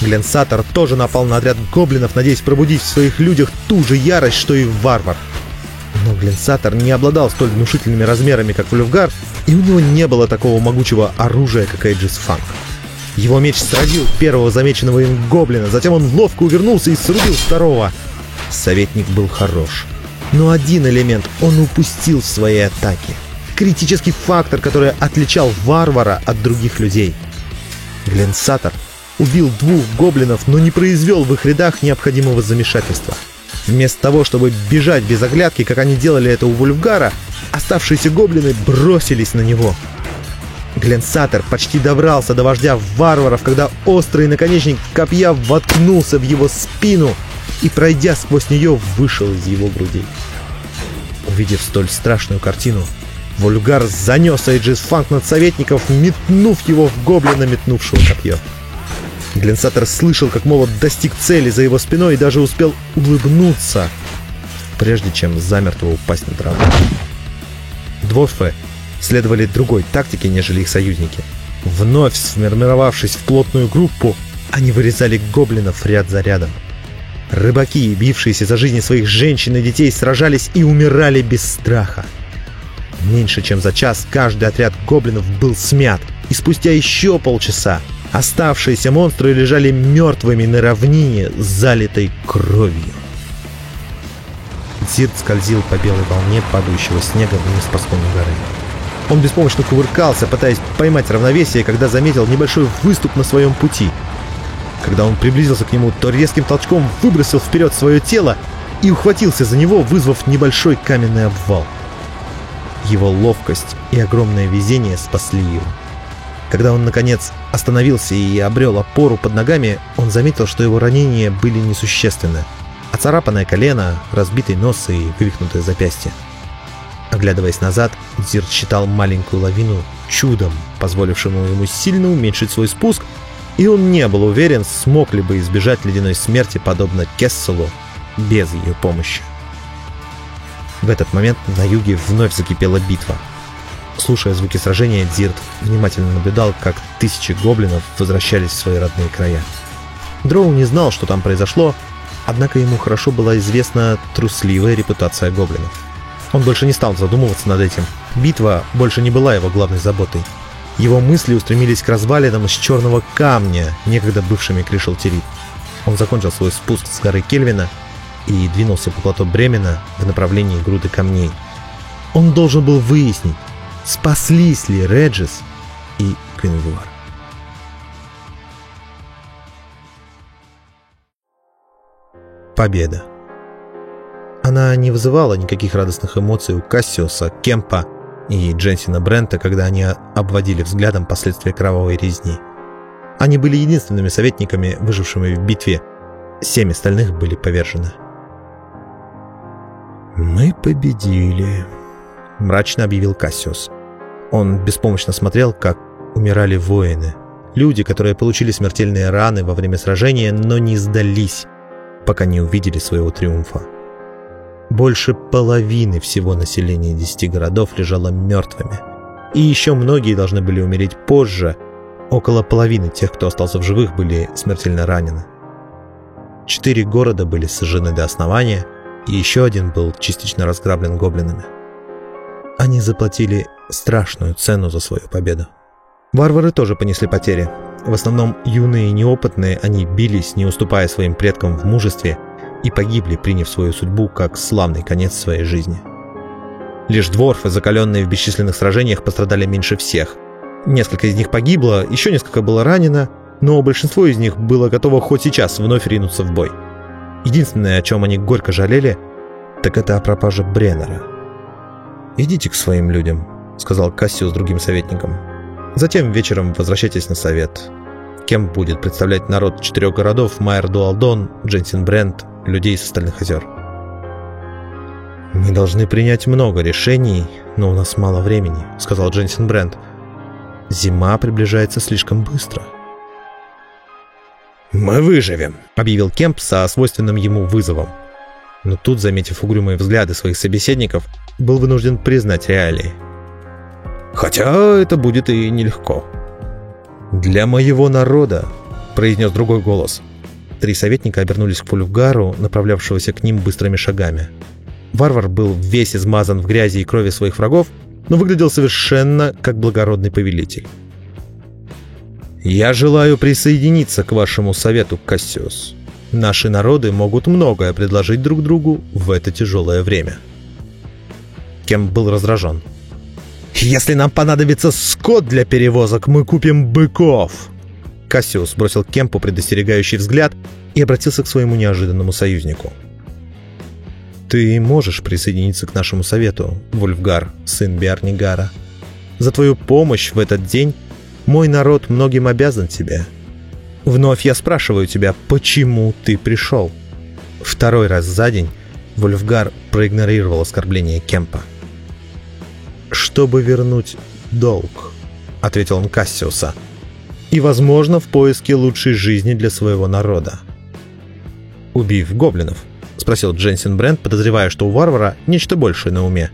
Гленсатор тоже напал на отряд гоблинов, надеясь пробудить в своих людях ту же ярость, что и варвар. Но Гленсатор не обладал столь внушительными размерами, как Вульфгар, и у него не было такого могучего оружия, как Эйджис Фанк. Его меч сразил первого замеченного им гоблина, затем он ловко увернулся и срубил второго. Советник был хорош. Но один элемент он упустил в своей атаке. Критический фактор, который отличал варвара от других людей. Гленсатор убил двух гоблинов, но не произвел в их рядах необходимого замешательства. Вместо того, чтобы бежать без оглядки, как они делали это у Вульфгара, оставшиеся гоблины бросились на него. Гленсатор почти добрался до вождя варваров, когда острый наконечник копья воткнулся в его спину и, пройдя сквозь нее, вышел из его груди. Увидев столь страшную картину, Вульгар занес Эйджис Фанк над советников, метнув его в гоблина, метнувшего копье. Гленсатор слышал, как молот достиг цели за его спиной и даже успел улыбнуться, прежде чем замертво упасть на траву. Дворфы следовали другой тактике, нежели их союзники. Вновь сформировавшись в плотную группу, они вырезали гоблинов ряд за рядом. Рыбаки, бившиеся за жизни своих женщин и детей, сражались и умирали без страха. Меньше чем за час каждый отряд гоблинов был смят, и спустя еще полчаса Оставшиеся монстры лежали мертвыми на равнине, залитой кровью. Зирт скользил по белой волне падающего снега вниз по склону горы. Он беспомощно кувыркался, пытаясь поймать равновесие, когда заметил небольшой выступ на своем пути. Когда он приблизился к нему, то резким толчком выбросил вперед свое тело и ухватился за него, вызвав небольшой каменный обвал. Его ловкость и огромное везение спасли его. Когда он, наконец, остановился и обрел опору под ногами, он заметил, что его ранения были несущественны. Оцарапанное колено, разбитый нос и вывихнутое запястье. Оглядываясь назад, Зирт считал маленькую лавину чудом, позволившему ему сильно уменьшить свой спуск, и он не был уверен, смог ли бы избежать ледяной смерти, подобно Кесселу, без ее помощи. В этот момент на юге вновь закипела битва — Слушая звуки сражения, Дирт внимательно наблюдал, как тысячи гоблинов возвращались в свои родные края. Дроу не знал, что там произошло, однако ему хорошо была известна трусливая репутация гоблинов. Он больше не стал задумываться над этим. Битва больше не была его главной заботой. Его мысли устремились к развалинам из черного камня, некогда бывшими Кришелтерит. Он закончил свой спуск с горы Кельвина и двинулся по плато Бремена в направлении груды камней – Он должен был выяснить, спаслись ли Реджис и Гвинвуар. Победа. Она не вызывала никаких радостных эмоций у Кассиуса, Кемпа и Дженсина Брента, когда они обводили взглядом последствия кровавой резни. Они были единственными советниками, выжившими в битве. Семь остальных были повержены. «Мы победили», — мрачно объявил Кассиус. Он беспомощно смотрел, как умирали воины. Люди, которые получили смертельные раны во время сражения, но не сдались, пока не увидели своего триумфа. Больше половины всего населения десяти городов лежало мертвыми. И еще многие должны были умереть позже. Около половины тех, кто остался в живых, были смертельно ранены. Четыре города были сожжены до основания, и еще один был частично разграблен гоблинами. Они заплатили страшную цену за свою победу. Варвары тоже понесли потери. В основном юные и неопытные, они бились, не уступая своим предкам в мужестве, и погибли, приняв свою судьбу как славный конец своей жизни. Лишь дворфы, закаленные в бесчисленных сражениях, пострадали меньше всех. Несколько из них погибло, еще несколько было ранено, но большинство из них было готово хоть сейчас вновь ринуться в бой. Единственное, о чем они горько жалели, так это о пропаже Бреннера. «Идите к своим людям», — сказал Кассиус другим советникам. «Затем вечером возвращайтесь на совет. Кем будет представлять народ четырех городов Майер Дуалдон, Дженсин Брент, людей с остальных озер?» «Мы должны принять много решений, но у нас мало времени», — сказал Дженсин Брент. «Зима приближается слишком быстро». «Мы выживем», — объявил Кемп со свойственным ему вызовом. Но тут, заметив угрюмые взгляды своих собеседников, был вынужден признать реалии. «Хотя это будет и нелегко». «Для моего народа», — произнес другой голос. Три советника обернулись к Пульфгару, направлявшегося к ним быстрыми шагами. Варвар был весь измазан в грязи и крови своих врагов, но выглядел совершенно как благородный повелитель. «Я желаю присоединиться к вашему совету, Кассиус. Наши народы могут многое предложить друг другу в это тяжелое время». Кем был раздражен. «Если нам понадобится скот для перевозок, мы купим быков!» Кассиус бросил Кемпу предостерегающий взгляд и обратился к своему неожиданному союзнику. «Ты можешь присоединиться к нашему совету, Вульфгар, сын Биарнигара. За твою помощь в этот день мой народ многим обязан тебе. Вновь я спрашиваю тебя, почему ты пришел?» Второй раз за день Вульфгар проигнорировал оскорбление Кемпа. «Чтобы вернуть долг», — ответил он Кассиуса, «и, возможно, в поиске лучшей жизни для своего народа». «Убив гоблинов?» — спросил Дженсен Брент, подозревая, что у варвара нечто большее на уме.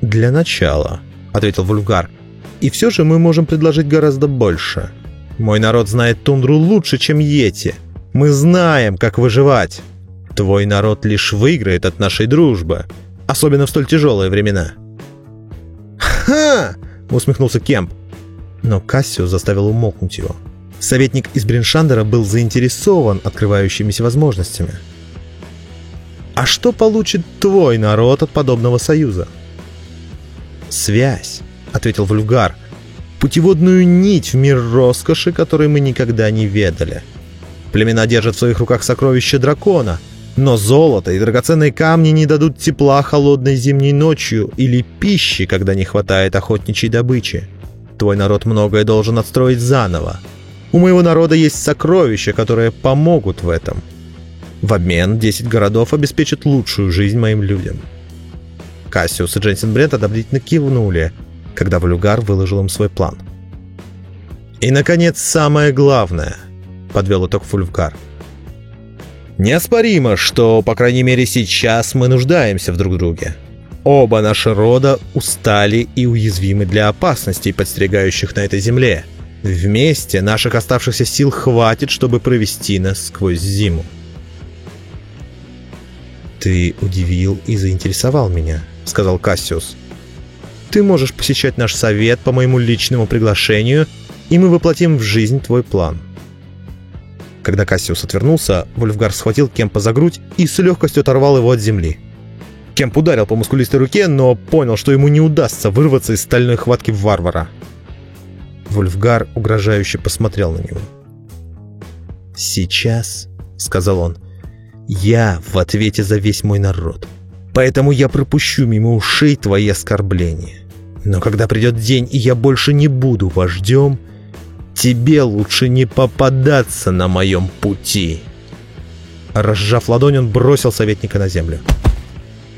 «Для начала», — ответил Вульфгар, и все же мы можем предложить гораздо больше. Мой народ знает тундру лучше, чем Йети. Мы знаем, как выживать. Твой народ лишь выиграет от нашей дружбы, особенно в столь тяжелые времена». «Ха!» — усмехнулся Кемп. Но Кассио заставил умолкнуть его. Советник из Бриншандера был заинтересован открывающимися возможностями. «А что получит твой народ от подобного союза?» «Связь. — ответил Вульгар. «Путеводную нить в мир роскоши, которой мы никогда не ведали. Племена держат в своих руках сокровища дракона, но золото и драгоценные камни не дадут тепла холодной зимней ночью или пищи, когда не хватает охотничьей добычи. Твой народ многое должен отстроить заново. У моего народа есть сокровища, которые помогут в этом. В обмен 10 городов обеспечат лучшую жизнь моим людям». Кассиус и Дженсен Брент одобрительно кивнули — когда Валюгар выложил им свой план. «И, наконец, самое главное», — подвел итог Фульфгар. «Неоспоримо, что, по крайней мере, сейчас мы нуждаемся в друг друге. Оба наши рода устали и уязвимы для опасностей, подстерегающих на этой земле. Вместе наших оставшихся сил хватит, чтобы провести нас сквозь зиму». «Ты удивил и заинтересовал меня», — сказал Кассиус. Ты можешь посещать наш совет по моему личному приглашению, и мы воплотим в жизнь твой план». Когда Кассиус отвернулся, Вольфгар схватил Кемпа за грудь и с легкостью оторвал его от земли. Кемп ударил по мускулистой руке, но понял, что ему не удастся вырваться из стальной хватки варвара. Вольфгар угрожающе посмотрел на него. «Сейчас», — сказал он, — «я в ответе за весь мой народ. Поэтому я пропущу мимо ушей твои оскорбления. Но когда придет день, и я больше не буду вождем, тебе лучше не попадаться на моем пути». Разжав ладонь, он бросил советника на землю.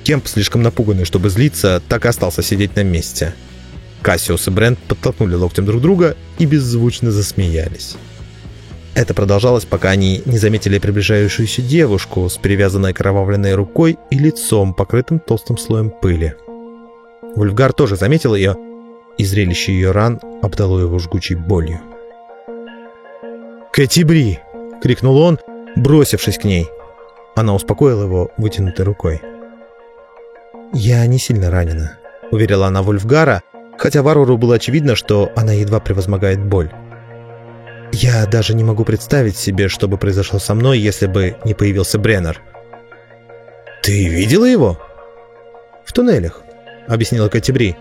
Кемп, слишком напуганный, чтобы злиться, так и остался сидеть на месте. Кассиус и Брент подтолкнули локтем друг друга и беззвучно засмеялись. Это продолжалось, пока они не заметили приближающуюся девушку с перевязанной кровавленной рукой и лицом, покрытым толстым слоем пыли. Вульфгар тоже заметил ее, и зрелище ее ран обдало его жгучей болью. «Кэти Бри!» — крикнул он, бросившись к ней. Она успокоила его вытянутой рукой. «Я не сильно ранена», — уверила она Вульфгара, хотя варвару было очевидно, что она едва превозмогает боль. «Я даже не могу представить себе, что бы произошло со мной, если бы не появился Бреннер». «Ты видела его?» «В туннелях», — объяснила Катебри.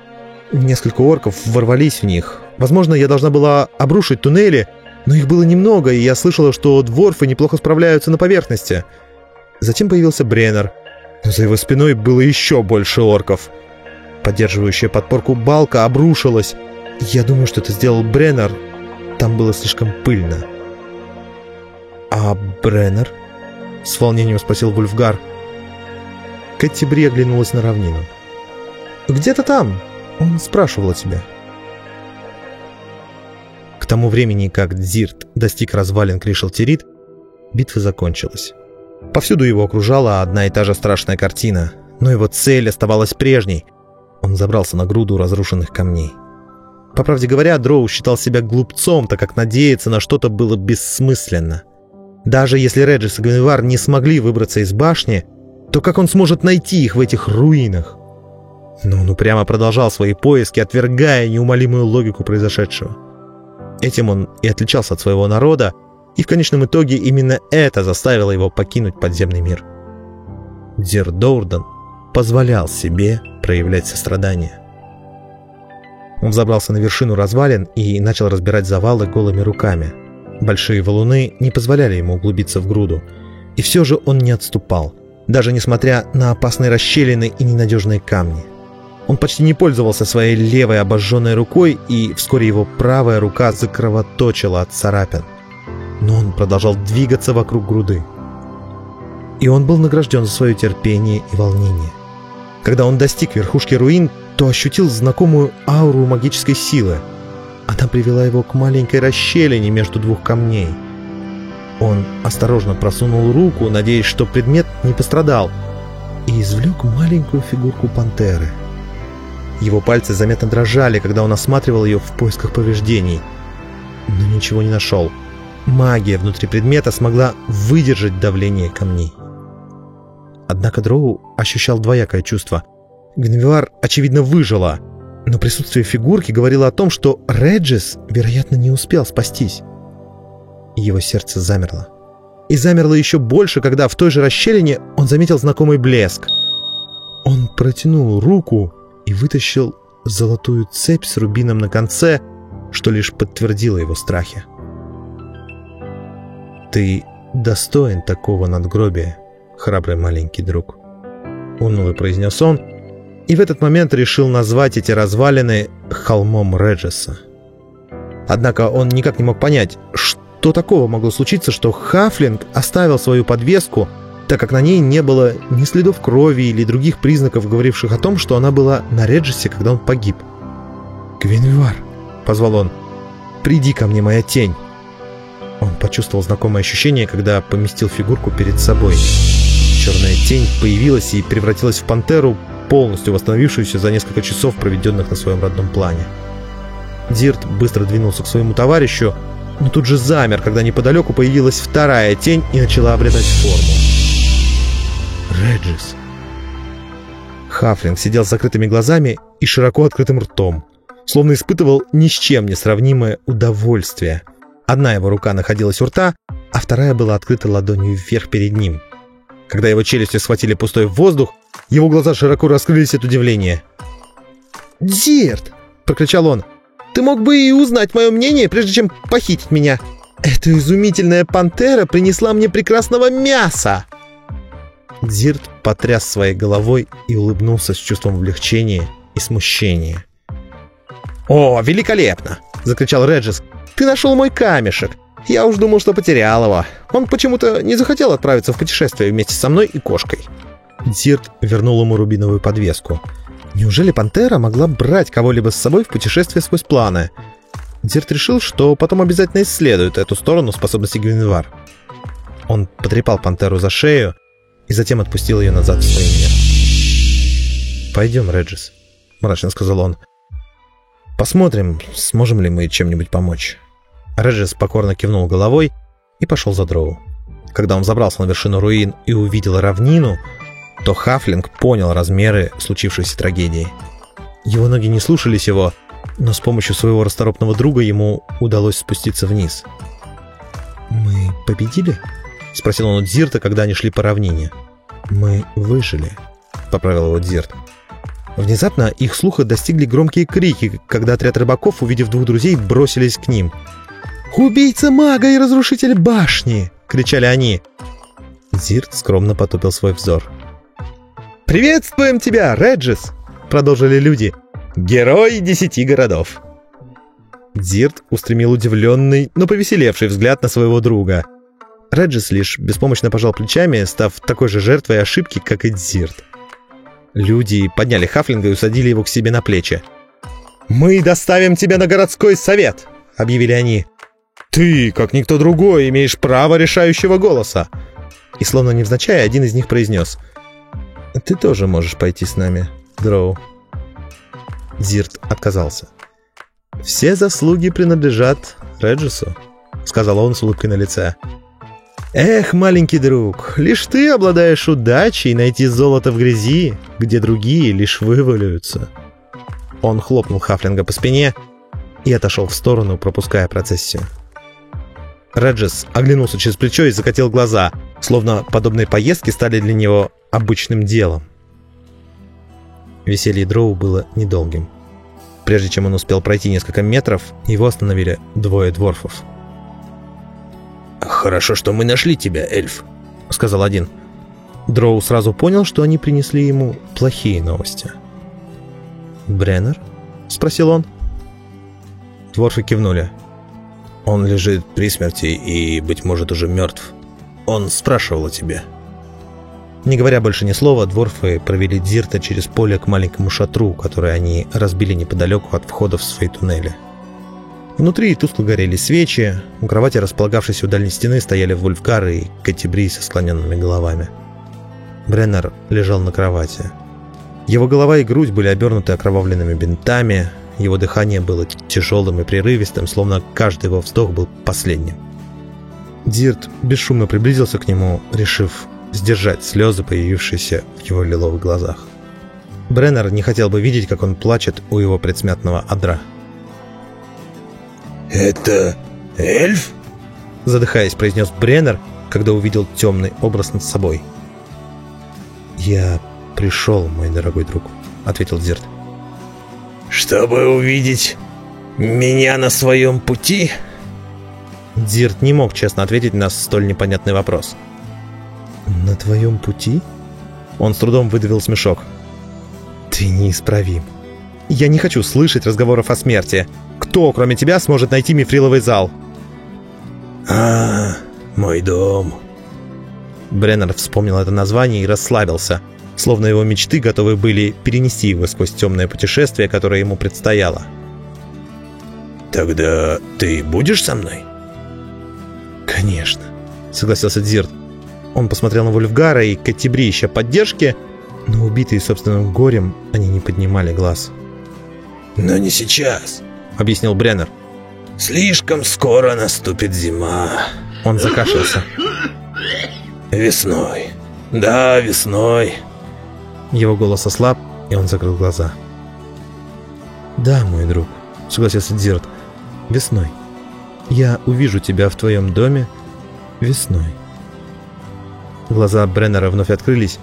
«Несколько орков ворвались в них. Возможно, я должна была обрушить туннели, но их было немного, и я слышала, что дворфы неплохо справляются на поверхности. Затем появился Бреннер, но за его спиной было еще больше орков. Поддерживающая подпорку балка обрушилась. Я думаю, что это сделал Бреннер. Там было слишком пыльно. «А Бреннер?» — с волнением спросил Вульфгар. Кэти Бри оглянулась на равнину. «Где-то там. Он спрашивал о тебе». К тому времени, как Дзирт достиг развалин Кришелтерит, битва закончилась. Повсюду его окружала одна и та же страшная картина, но его цель оставалась прежней. Он забрался на груду разрушенных камней. По правде говоря, Дроу считал себя глупцом, так как надеяться на что-то было бессмысленно. Даже если Реджис и Гвинвар не смогли выбраться из башни, то как он сможет найти их в этих руинах? Но он упрямо продолжал свои поиски, отвергая неумолимую логику произошедшего. Этим он и отличался от своего народа, и в конечном итоге именно это заставило его покинуть подземный мир. Дир Доурдан позволял себе проявлять сострадание. Он забрался на вершину развалин и начал разбирать завалы голыми руками. Большие валуны не позволяли ему углубиться в груду, и все же он не отступал, даже несмотря на опасные расщелины и ненадежные камни. Он почти не пользовался своей левой обожженной рукой, и вскоре его правая рука закровоточила от царапин но он продолжал двигаться вокруг груды. И он был награжден за свое терпение и волнение. Когда он достиг верхушки руин, то ощутил знакомую ауру магической силы. Она привела его к маленькой расщелине между двух камней. Он осторожно просунул руку, надеясь, что предмет не пострадал, и извлек маленькую фигурку пантеры. Его пальцы заметно дрожали, когда он осматривал ее в поисках повреждений, но ничего не нашел. — магия внутри предмета смогла выдержать давление камней. Однако Дроу ощущал двоякое чувство. Гвинвар, очевидно, выжила, но присутствие фигурки говорило о том, что Реджис, вероятно, не успел спастись. Его сердце замерло. И замерло еще больше, когда в той же расщелине он заметил знакомый блеск. Он протянул руку и вытащил золотую цепь с рубином на конце, что лишь подтвердило его страхи. «Ты достоин такого надгробия, храбрый маленький друг», — уныло произнес он, и в этот момент решил назвать эти развалины холмом Реджеса. Однако он никак не мог понять, что такого могло случиться, что Хафлинг оставил свою подвеску, так как на ней не было ни следов крови или других признаков, говоривших о том, что она была на Реджесе, когда он погиб. «Гвинвар», — позвал он, — «приди ко мне, моя тень». Он почувствовал знакомое ощущение, когда поместил фигурку перед собой. Черная тень появилась и превратилась в пантеру, полностью восстановившуюся за несколько часов, проведенных на своем родном плане. Дирт быстро двинулся к своему товарищу, но тут же замер, когда неподалеку появилась вторая тень и начала обретать форму. Реджис. Хафлинг сидел с закрытыми глазами и широко открытым ртом, словно испытывал ни с чем не сравнимое удовольствие – Одна его рука находилась у рта, а вторая была открыта ладонью вверх перед ним. Когда его челюсти схватили пустой воздух, Его глаза широко раскрылись от удивления. «Дзирт!» — прокричал он. «Ты мог бы и узнать мое мнение, прежде чем похитить меня. Эта изумительная пантера принесла мне прекрасного мяса!» Дзирт потряс своей головой и улыбнулся с чувством облегчения и смущения. «О, великолепно!» — закричал Реджис. «Ты нашел мой камешек! Я уж думал, что потерял его. Он почему-то не захотел отправиться в путешествие вместе со мной и кошкой». Дзирт вернул ему рубиновую подвеску. Неужели пантера могла брать кого-либо с собой в путешествие сквозь планы? Дзирт решил, что потом обязательно исследует эту сторону способности Гвинвар. Он потрепал пантеру за шею и затем отпустил ее назад в свой мир. «Пойдем, Реджис», — мрачно сказал он. «Посмотрим, сможем ли мы чем-нибудь помочь». Реджис покорно кивнул головой и пошел за Дроу. Когда он забрался на вершину руин и увидел равнину, то Хафлинг понял размеры случившейся трагедии. Его ноги не слушались его, но с помощью своего расторопного друга ему удалось спуститься вниз. «Мы победили?» — спросил он у Дзирта, когда они шли по равнине. «Мы выжили», — поправил его Дзирт. Внезапно их слуха достигли громкие крики, когда отряд рыбаков, увидев двух друзей, бросились к ним. «Убийца мага и разрушитель башни!» — кричали они. Дзирт скромно потупил свой взор. «Приветствуем тебя, Реджис!» — продолжили люди. «Герой десяти городов!» Дзирт устремил удивленный, но повеселевший взгляд на своего друга — Реджис лишь беспомощно пожал плечами, став такой же жертвой ошибки, как и Дзирт. Люди подняли Хафлинга и усадили его к себе на плечи. «Мы доставим тебя на городской совет!» — объявили они. «Ты, как никто другой, имеешь право решающего голоса!» И словно невзначай, один из них произнес. «Ты тоже можешь пойти с нами, Дроу». Зирт отказался. «Все заслуги принадлежат Реджису», — сказал он с улыбкой на лице. Эх, маленький друг, лишь ты обладаешь удачей найти золото в грязи, где другие лишь вываливаются. Он хлопнул Хафлинга по спине и отошел в сторону, пропуская процессию. Реджес оглянулся через плечо и закатил глаза, словно подобные поездки стали для него обычным делом. Веселье Дроу было недолгим. Прежде чем он успел пройти несколько метров, его остановили двое дворфов. «Хорошо, что мы нашли тебя, эльф», — сказал один. Дроу сразу понял, что они принесли ему плохие новости. «Бреннер?» — спросил он. Дворфы кивнули. «Он лежит при смерти и, быть может, уже мертв. Он спрашивал о тебе». Не говоря больше ни слова, дворфы провели Дзирта через поле к маленькому шатру, который они разбили неподалеку от входа в свои туннели. Внутри тускло горели свечи, у кровати, располагавшейся у дальней стены, стояли Вульфгар и Катибри со склоненными головами. Бреннер лежал на кровати. Его голова и грудь были обернуты окровавленными бинтами, его дыхание было тяжелым и прерывистым, словно каждый его вздох был последним. Дирт бесшумно приблизился к нему, решив сдержать слезы, появившиеся в его лиловых глазах. Бреннер не хотел бы видеть, как он плачет у его предсмертного адра. «Это эльф?» Задыхаясь, произнес Бреннер, когда увидел темный образ над собой. «Я пришел, мой дорогой друг», — ответил Зерт. «Чтобы увидеть меня на своем пути?» Дзирт не мог честно ответить на столь непонятный вопрос. «На твоем пути?» Он с трудом выдавил смешок. «Ты неисправим. Я не хочу слышать разговоров о смерти. Кто, кроме тебя, сможет найти мифриловый зал?» «А, мой дом». Бреннер вспомнил это название и расслабился, словно его мечты готовы были перенести его сквозь темное путешествие, которое ему предстояло. «Тогда ты будешь со мной?» «Конечно», — согласился Дзирт. Он посмотрел на Вульфгара и Каттибри, ища поддержки, но убитые собственным горем, они не поднимали глаз. «Но не сейчас», — объяснил Бреннер. «Слишком скоро наступит зима». Он закашлялся. «Весной. Да, весной». Его голос ослаб, и он закрыл глаза. «Да, мой друг», — согласился Дзирт. «Весной. Я увижу тебя в твоем доме весной». Глаза Бреннера вновь открылись,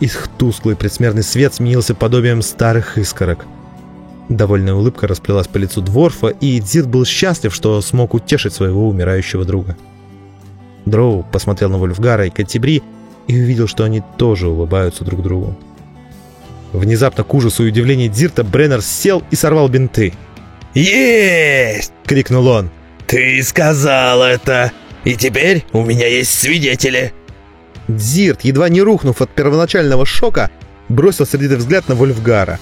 их тусклый предсмертный свет сменился подобием старых искорок. Довольная улыбка расплелась по лицу Дворфа, и Дзирт был счастлив, что смог утешить своего умирающего друга. Дроу посмотрел на Вольфгара и Каттибри и увидел, что они тоже улыбаются друг другу. Внезапно к ужасу и удивлению Дзирта Бреннер сел и сорвал бинты. «Есть!» — крикнул он. «Ты сказал это! И теперь у меня есть свидетели!» Дзирт, едва не рухнув от первоначального шока, бросил сердитый взгляд на Вольфгара.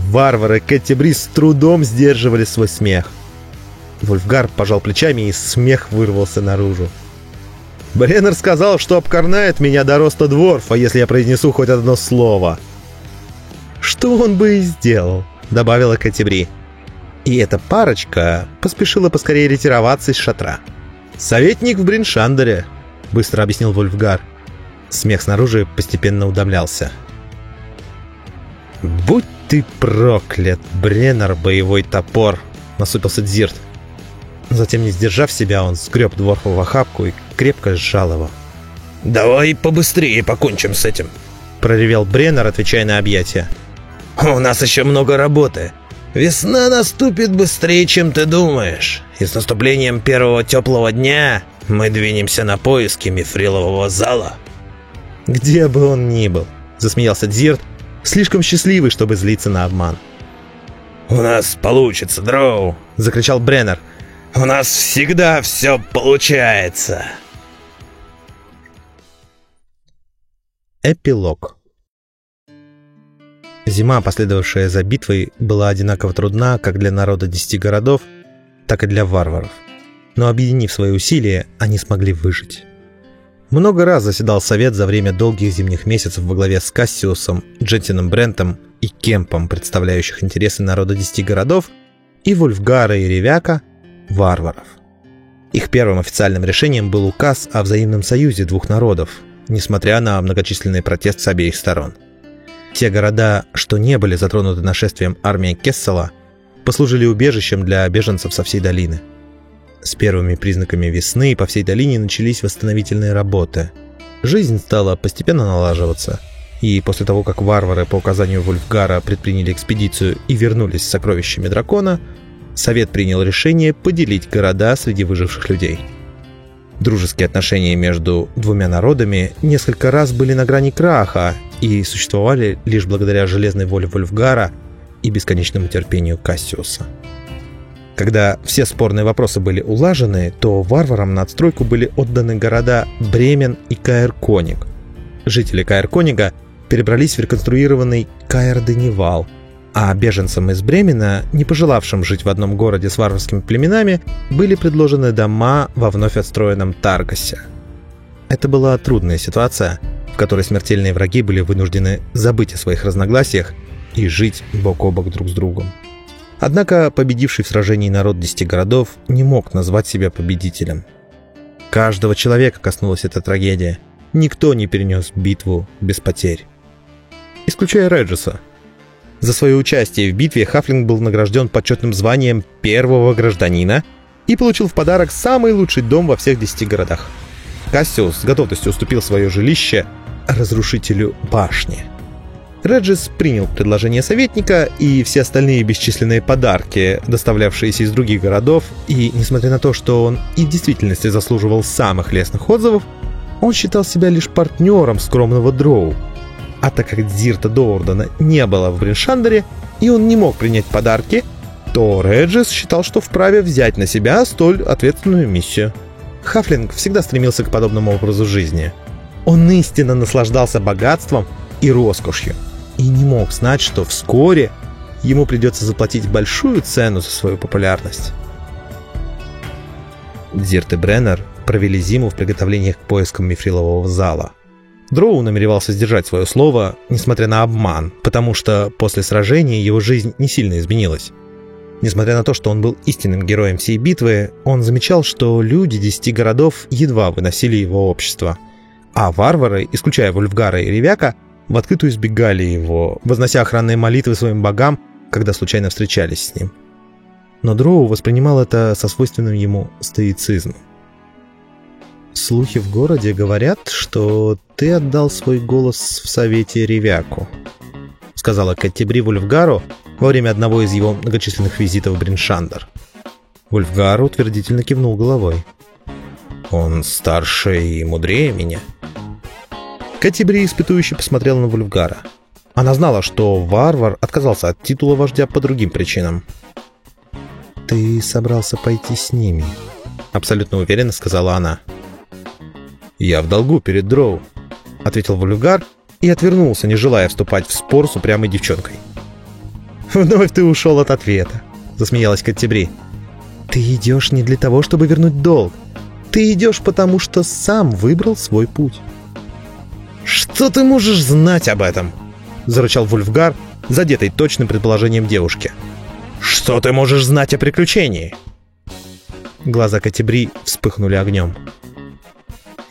Варвары Кэттибри с трудом сдерживали свой смех. Вольфгар пожал плечами, и смех вырвался наружу. Бреннер сказал, что обкорнает меня до роста дворфа, если я произнесу хоть одно слово. Что он бы и сделал, добавила Катебри. И эта парочка поспешила поскорее ретироваться из шатра. «Советник в Бриншандере», — быстро объяснил Вольфгар. Смех снаружи постепенно удавлялся. «Будь ты проклят, Бреннер, боевой топор!» — насупился Дзирт. Затем, не сдержав себя, он скреб Дворфа в охапку и крепко сжал его. «Давай побыстрее покончим с этим!» — проревел Бреннер, отвечая на объятия. «У нас еще много работы. Весна наступит быстрее, чем ты думаешь. И с наступлением первого теплого дня мы двинемся на поиски мифрилового зала». «Где бы он ни был», — засмеялся Дзирт, слишком счастливый, чтобы злиться на обман. «У нас получится, Дроу!» — закричал Бреннер. «У нас всегда все получается!» Эпилог Зима, последовавшая за битвой, была одинаково трудна как для народа десяти городов, так и для варваров. Но объединив свои усилия, они смогли выжить. Много раз заседал совет за время долгих зимних месяцев во главе с Кассиусом, Джентином Брентом и Кемпом, представляющих интересы народа десяти городов, и Вульфгара и Ревяка, варваров. Их первым официальным решением был указ о взаимном союзе двух народов, несмотря на многочисленные протесты с обеих сторон. Те города, что не были затронуты нашествием армии Кессела, послужили убежищем для беженцев со всей долины – с первыми признаками весны по всей долине начались восстановительные работы. Жизнь стала постепенно налаживаться. И после того, как варвары по указанию Вульфгара предприняли экспедицию и вернулись с сокровищами дракона, Совет принял решение поделить города среди выживших людей. Дружеские отношения между двумя народами несколько раз были на грани краха и существовали лишь благодаря железной воле Вольфгара и бесконечному терпению Кассиуса. Когда все спорные вопросы были улажены, то варварам на отстройку были отданы города Бремен и Каэр-Коник. Жители Каэр-Конига перебрались в реконструированный Каэр-Денивал, а беженцам из Бремена, не пожелавшим жить в одном городе с варварскими племенами, были предложены дома во вновь отстроенном Таргасе. Это была трудная ситуация, в которой смертельные враги были вынуждены забыть о своих разногласиях и жить бок о бок друг с другом. Однако победивший в сражении народ десяти городов не мог назвать себя победителем. Каждого человека коснулась эта трагедия. Никто не перенес битву без потерь. Исключая Реджеса. За свое участие в битве Хафлинг был награжден почетным званием первого гражданина и получил в подарок самый лучший дом во всех десяти городах. Кассиус с готовностью уступил свое жилище разрушителю башни – Реджис принял предложение советника и все остальные бесчисленные подарки, доставлявшиеся из других городов, и, несмотря на то, что он и в действительности заслуживал самых лестных отзывов, он считал себя лишь партнером скромного дроу. А так как Дзирта Доурдена не было в Бриншандере, и он не мог принять подарки, то Реджис считал, что вправе взять на себя столь ответственную миссию. Хафлинг всегда стремился к подобному образу жизни. Он истинно наслаждался богатством и роскошью – и не мог знать, что вскоре ему придется заплатить большую цену за свою популярность. Дзирт и Бреннер провели зиму в приготовлениях к поискам мифрилового зала. Дроу намеревался сдержать свое слово, несмотря на обман, потому что после сражения его жизнь не сильно изменилась. Несмотря на то, что он был истинным героем всей битвы, он замечал, что люди десяти городов едва выносили его общество. А варвары, исключая Вульфгара и Ревяка, в открытую избегали его, вознося охранные молитвы своим богам, когда случайно встречались с ним. Но Дроу воспринимал это со свойственным ему стоицизмом. Слухи в городе говорят, что ты отдал свой голос в Совете Ревяку, сказала Каттебри Вульфгару во время одного из его многочисленных визитов в Бриншандер. Вульфгар утвердительно кивнул головой. «Он старше и мудрее меня?» Каттебри испытующе посмотрела на Вульфгара. Она знала, что варвар отказался от титула вождя по другим причинам. «Ты собрался пойти с ними?» — абсолютно уверенно сказала она. «Я в долгу перед Дроу», — ответил Вульфгар и отвернулся, не желая вступать в спор с упрямой девчонкой. «Вновь ты ушел от ответа», — засмеялась Каттебри. «Ты идешь не для того, чтобы вернуть долг. Ты идешь потому, что сам выбрал свой путь». «Что ты можешь знать об этом?» — зарычал Вульфгар, задетый точным предположением девушки. «Что ты можешь знать о приключении?» Глаза Катебри вспыхнули огнем.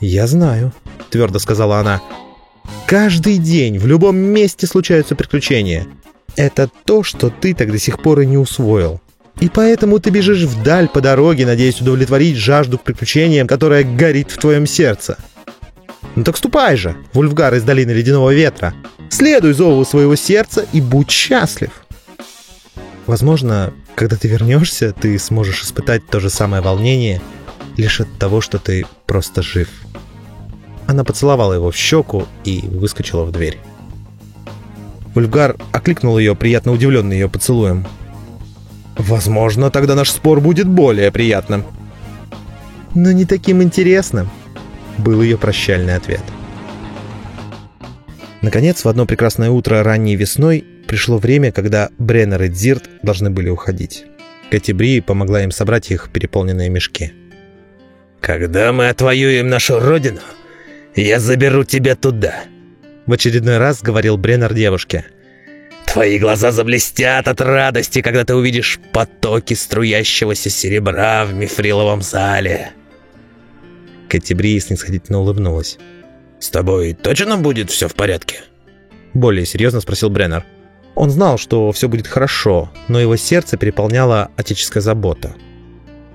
«Я знаю», — твердо сказала она. «Каждый день в любом месте случаются приключения. Это то, что ты так до сих пор и не усвоил. И поэтому ты бежишь вдаль по дороге, надеясь удовлетворить жажду к приключениям, которая горит в твоем сердце. Ну так ступай же, Вульфгар из долины ледяного ветра. Следуй зову своего сердца и будь счастлив. Возможно, когда ты вернешься, ты сможешь испытать то же самое волнение лишь от того, что ты просто жив. Она поцеловала его в щеку и выскочила в дверь. Вульфгар окликнул ее, приятно удивленный ее поцелуем. «Возможно, тогда наш спор будет более приятным». «Но не таким интересным», — был ее прощальный ответ. Наконец, в одно прекрасное утро ранней весной пришло время, когда Бреннер и Дзирт должны были уходить. Кэти Бри помогла им собрать их переполненные мешки. «Когда мы отвоюем нашу родину, я заберу тебя туда», — в очередной раз говорил Бреннер девушке. «Твои глаза заблестят от радости, когда ты увидишь потоки струящегося серебра в мифриловом зале». Кэти Бри снисходительно улыбнулась. «С тобой точно будет все в порядке?» Более серьезно спросил Бреннер. Он знал, что все будет хорошо, но его сердце переполняла отеческая забота.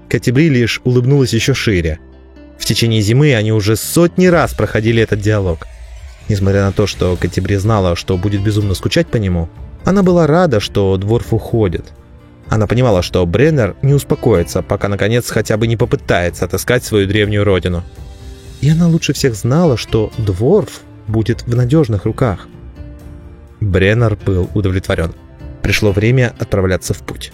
Катебри лишь улыбнулась еще шире. В течение зимы они уже сотни раз проходили этот диалог. Несмотря на то, что Катебри знала, что будет безумно скучать по нему, она была рада, что Дворф уходит. Она понимала, что Бреннер не успокоится, пока наконец хотя бы не попытается отыскать свою древнюю родину. И она лучше всех знала, что Дворф будет в надежных руках. Бреннер был удовлетворен. Пришло время отправляться в путь.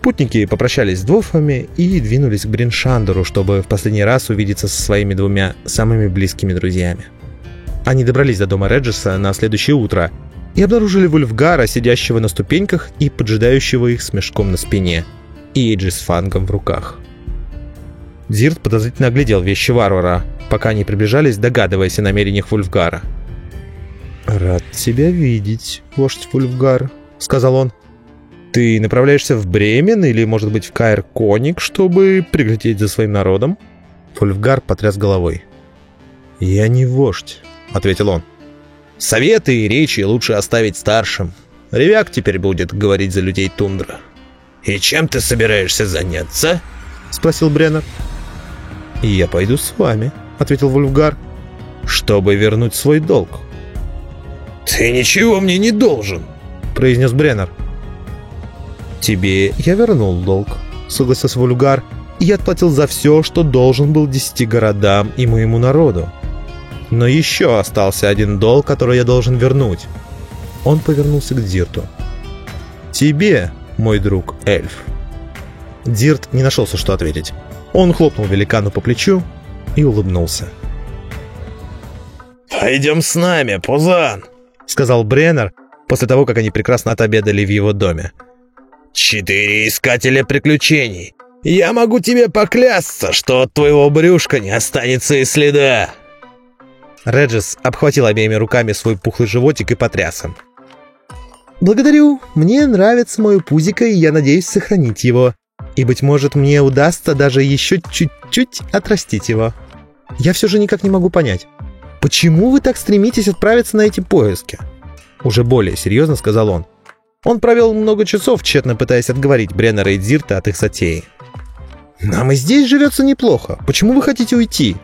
Путники попрощались с Дворфами и двинулись к Бриншандеру, чтобы в последний раз увидеться со своими двумя самыми близкими друзьями. Они добрались до дома Реджеса на следующее утро и обнаружили Вульфгара, сидящего на ступеньках и поджидающего их с мешком на спине, и Эйджи с фангом в руках. Зирт подозрительно оглядел вещи варвара, пока они приближались, догадываясь о намерениях Вульфгара. «Рад тебя видеть, вождь Вульфгар», — сказал он. «Ты направляешься в Бремен или, может быть, в Каэр-Коник, чтобы приглядеть за своим народом?» Вульфгар потряс головой. «Я не вождь», — ответил он. «Советы и речи лучше оставить старшим. Ревяк теперь будет говорить за людей тундра». «И чем ты собираешься заняться?» — спросил Бреннер. «Я пойду с вами», — ответил Вульфгар, — «чтобы вернуть свой долг». «Ты ничего мне не должен», — произнес Бреннер. «Тебе я вернул долг», — согласился Вульфгар, — «и отплатил за все, что должен был десяти городам и моему народу. Но еще остался один долг, который я должен вернуть». Он повернулся к Дирту. «Тебе, мой друг эльф». Дирт не нашелся, что ответить. Он хлопнул великану по плечу и улыбнулся. «Пойдем с нами, Пузан!» — сказал Бреннер после того, как они прекрасно отобедали в его доме. «Четыре искателя приключений! Я могу тебе поклясться, что от твоего брюшка не останется и следа!» Реджес обхватил обеими руками свой пухлый животик и потряс им. «Благодарю, мне нравится мое пузико, и я надеюсь сохранить его. И, быть может, мне удастся даже еще чуть-чуть отрастить его. Я все же никак не могу понять, почему вы так стремитесь отправиться на эти поиски?» Уже более серьезно сказал он. Он провел много часов, тщетно пытаясь отговорить Бреннера и Дзирта от их затеи. «Нам и здесь живется неплохо. Почему вы хотите уйти?»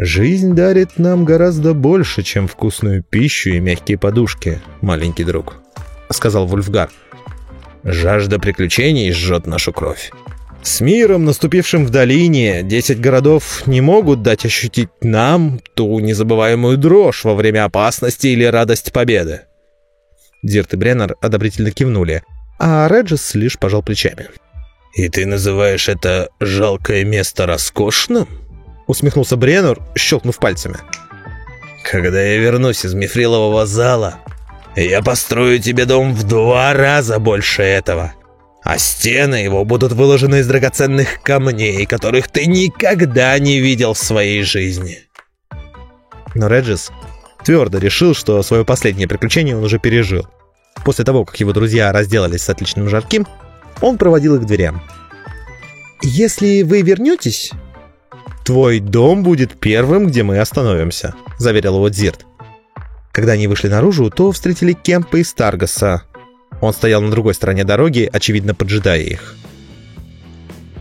«Жизнь дарит нам гораздо больше, чем вкусную пищу и мягкие подушки, маленький друг», — сказал Вульфгар. «Жажда приключений жжет нашу кровь. С миром, наступившим в долине, десять городов не могут дать ощутить нам ту незабываемую дрожь во время опасности или радость победы. Дирт и Бреннер одобрительно кивнули, а Реджес лишь пожал плечами. «И ты называешь это жалкое место роскошным?» Усмехнулся Бреннер, щелкнув пальцами. «Когда я вернусь из мифрилового зала, я построю тебе дом в два раза больше этого а стены его будут выложены из драгоценных камней, которых ты никогда не видел в своей жизни. Но Реджис твердо решил, что свое последнее приключение он уже пережил. После того, как его друзья разделались с отличным жарким, он проводил их к дверям. «Если вы вернетесь...» «Твой дом будет первым, где мы остановимся», — заверил его Дзирт. Когда они вышли наружу, то встретили Кемпа и Старгаса, он стоял на другой стороне дороги, очевидно поджидая их.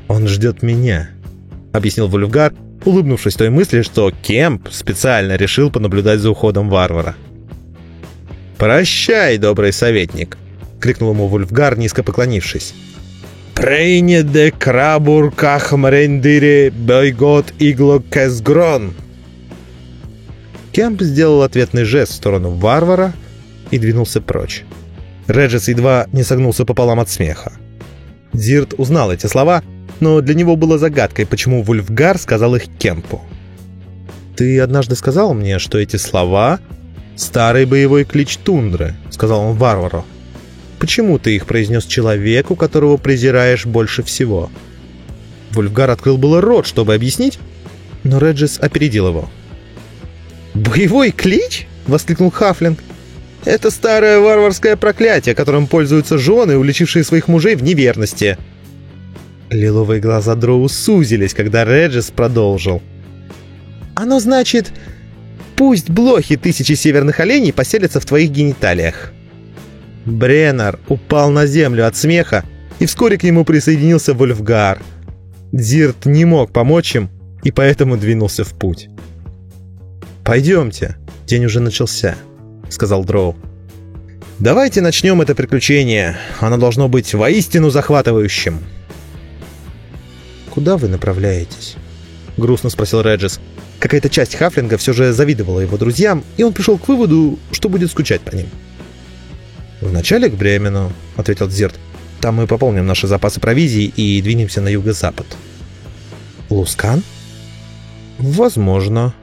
«Он ждет меня», — объяснил Вульфгар, улыбнувшись той мысли, что Кемп специально решил понаблюдать за уходом варвара. «Прощай, добрый советник!» — крикнул ему Вульфгар, низко поклонившись. «Прейне де крабур кахмрендире бойгот игло кэсгрон!» Кемп сделал ответный жест в сторону варвара и двинулся прочь. Реджес едва не согнулся пополам от смеха. Дирт узнал эти слова, но для него было загадкой, почему Вульфгар сказал их Кемпу. «Ты однажды сказал мне, что эти слова — старый боевой клич тундры», — сказал он варвару. «Почему ты их произнес человеку, которого презираешь больше всего?» Вульфгар открыл было рот, чтобы объяснить, но Реджес опередил его. «Боевой клич?» — воскликнул Хафлинг. Это старое варварское проклятие, которым пользуются жены, уличившие своих мужей в неверности. Лиловые глаза Дроу сузились, когда Реджис продолжил. Оно значит, пусть блохи тысячи северных оленей поселятся в твоих гениталиях. Бреннер упал на землю от смеха, и вскоре к нему присоединился Вольфгар. Дзирт не мог помочь им, и поэтому двинулся в путь. «Пойдемте, день уже начался». — сказал Дроу. «Давайте начнем это приключение. Оно должно быть воистину захватывающим». «Куда вы направляетесь?» — грустно спросил Реджис. Какая-то часть Хафлинга все же завидовала его друзьям, и он пришел к выводу, что будет скучать по ним. «Вначале к Бремену», — ответил Дзирт. «Там мы пополним наши запасы провизии и двинемся на юго-запад». «Лускан?» «Возможно».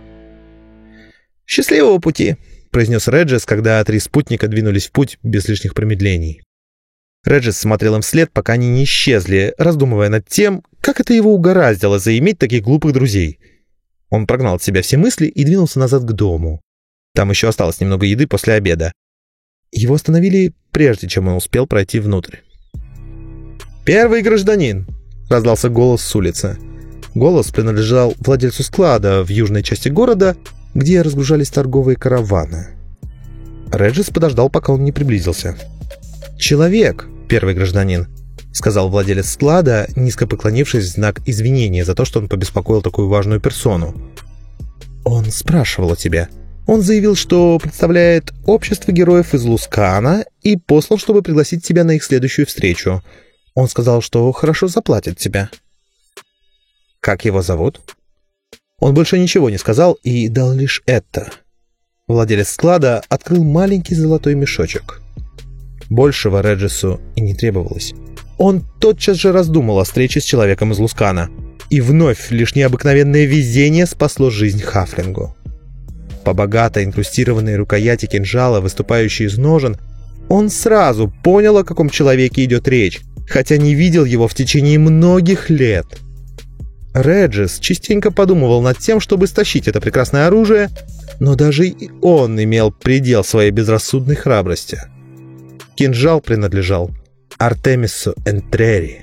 «Счастливого пути!» произнес Реджес, когда три спутника двинулись в путь без лишних промедлений. Реджес смотрел им вслед, пока они не исчезли, раздумывая над тем, как это его угораздило заиметь таких глупых друзей. Он прогнал от себя все мысли и двинулся назад к дому. Там еще осталось немного еды после обеда. Его остановили, прежде чем он успел пройти внутрь. «Первый гражданин!» — раздался голос с улицы. Голос принадлежал владельцу склада в южной части города где разгружались торговые караваны. Реджис подождал, пока он не приблизился. «Человек, первый гражданин», — сказал владелец склада, низко поклонившись в знак извинения за то, что он побеспокоил такую важную персону. «Он спрашивал о тебе. Он заявил, что представляет общество героев из Лускана и послал, чтобы пригласить тебя на их следующую встречу. Он сказал, что хорошо заплатит тебя». «Как его зовут?» Он больше ничего не сказал и дал лишь это. Владелец склада открыл маленький золотой мешочек. Большего Реджису и не требовалось. Он тотчас же раздумал о встрече с человеком из Лускана. И вновь лишь необыкновенное везение спасло жизнь Хафлингу. По богато инкрустированной рукояти кинжала, выступающей из ножен, он сразу понял, о каком человеке идет речь, хотя не видел его в течение многих лет – Реджис частенько подумывал над тем, чтобы стащить это прекрасное оружие, но даже и он имел предел своей безрассудной храбрости. Кинжал принадлежал Артемису Энтрери,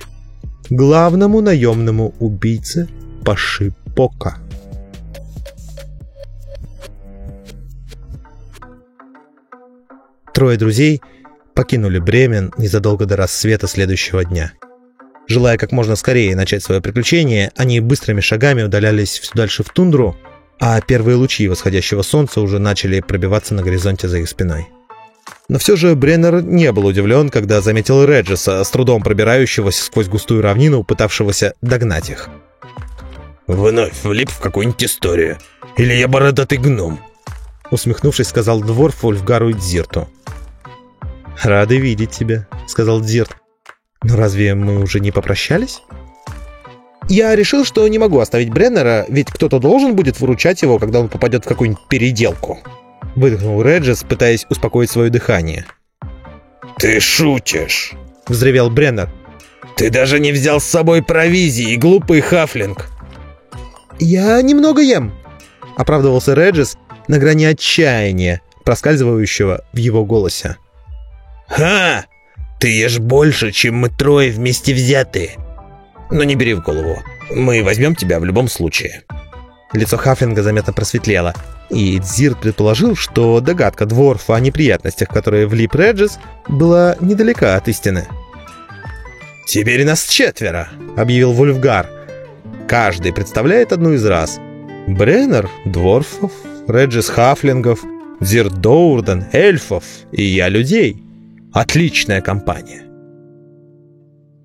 главному наемному убийце Паши Трое друзей покинули Бремен незадолго до рассвета следующего дня – Желая как можно скорее начать свое приключение, они быстрыми шагами удалялись все дальше в тундру, а первые лучи восходящего солнца уже начали пробиваться на горизонте за их спиной. Но все же Бреннер не был удивлен, когда заметил Реджеса, с трудом пробирающегося сквозь густую равнину, пытавшегося догнать их. «Вновь влип в какую-нибудь историю. Или я бородатый гном?» Усмехнувшись, сказал Дворф Ульфгару и Дзирту. «Рады видеть тебя», — сказал Дзирт. «Но разве мы уже не попрощались?» «Я решил, что не могу оставить Бреннера, ведь кто-то должен будет выручать его, когда он попадет в какую-нибудь переделку». Выдохнул Реджес, пытаясь успокоить свое дыхание. «Ты шутишь!» — взревел Бреннер. «Ты даже не взял с собой провизии, глупый хафлинг!» «Я немного ем», — оправдывался Реджес на грани отчаяния, проскальзывающего в его голосе. «Ха! Ты ешь больше, чем мы трое вместе взятые. Но не бери в голову. Мы возьмем тебя в любом случае». Лицо Хафлинга заметно просветлело, и Дзирт предположил, что догадка Дворфа о неприятностях, которые влип Реджес, была недалека от истины. «Теперь нас четверо», — объявил Вульфгар. «Каждый представляет одну из рас. Бреннер — Дворфов, Реджес — Хафлингов, Дзирт — Доурден, Эльфов и я — людей. Отличная компания».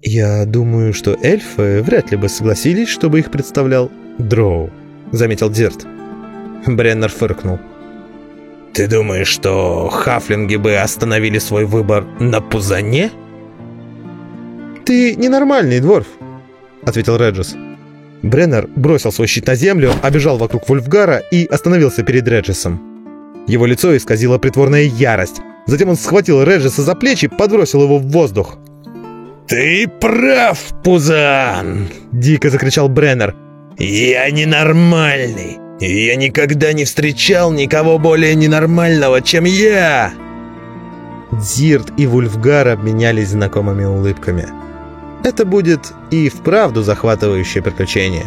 «Я думаю, что эльфы вряд ли бы согласились, чтобы их представлял Дроу», — заметил Дзирт. Бреннер фыркнул. «Ты думаешь, что хафлинги бы остановили свой выбор на Пузане?» «Ты ненормальный, Дворф», — ответил Реджес. Бреннер бросил свой щит на землю, обежал вокруг Вульфгара и остановился перед Реджесом. Его лицо исказило притворная ярость. Затем он схватил Реджеса за плечи, подбросил его в воздух. «Ты прав, Пузан!» — дико закричал Бреннер. «Я ненормальный! Я никогда не встречал никого более ненормального, чем я!» Дзирт и Вульфгар обменялись знакомыми улыбками. Это будет и вправду захватывающее приключение.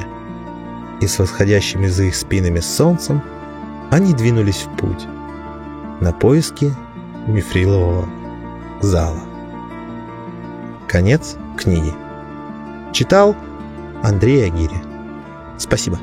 И с восходящими за их спинами солнцем они двинулись в путь на поиски мифрилового зала. Конец книги. Читал Андрей Агири. Спасибо.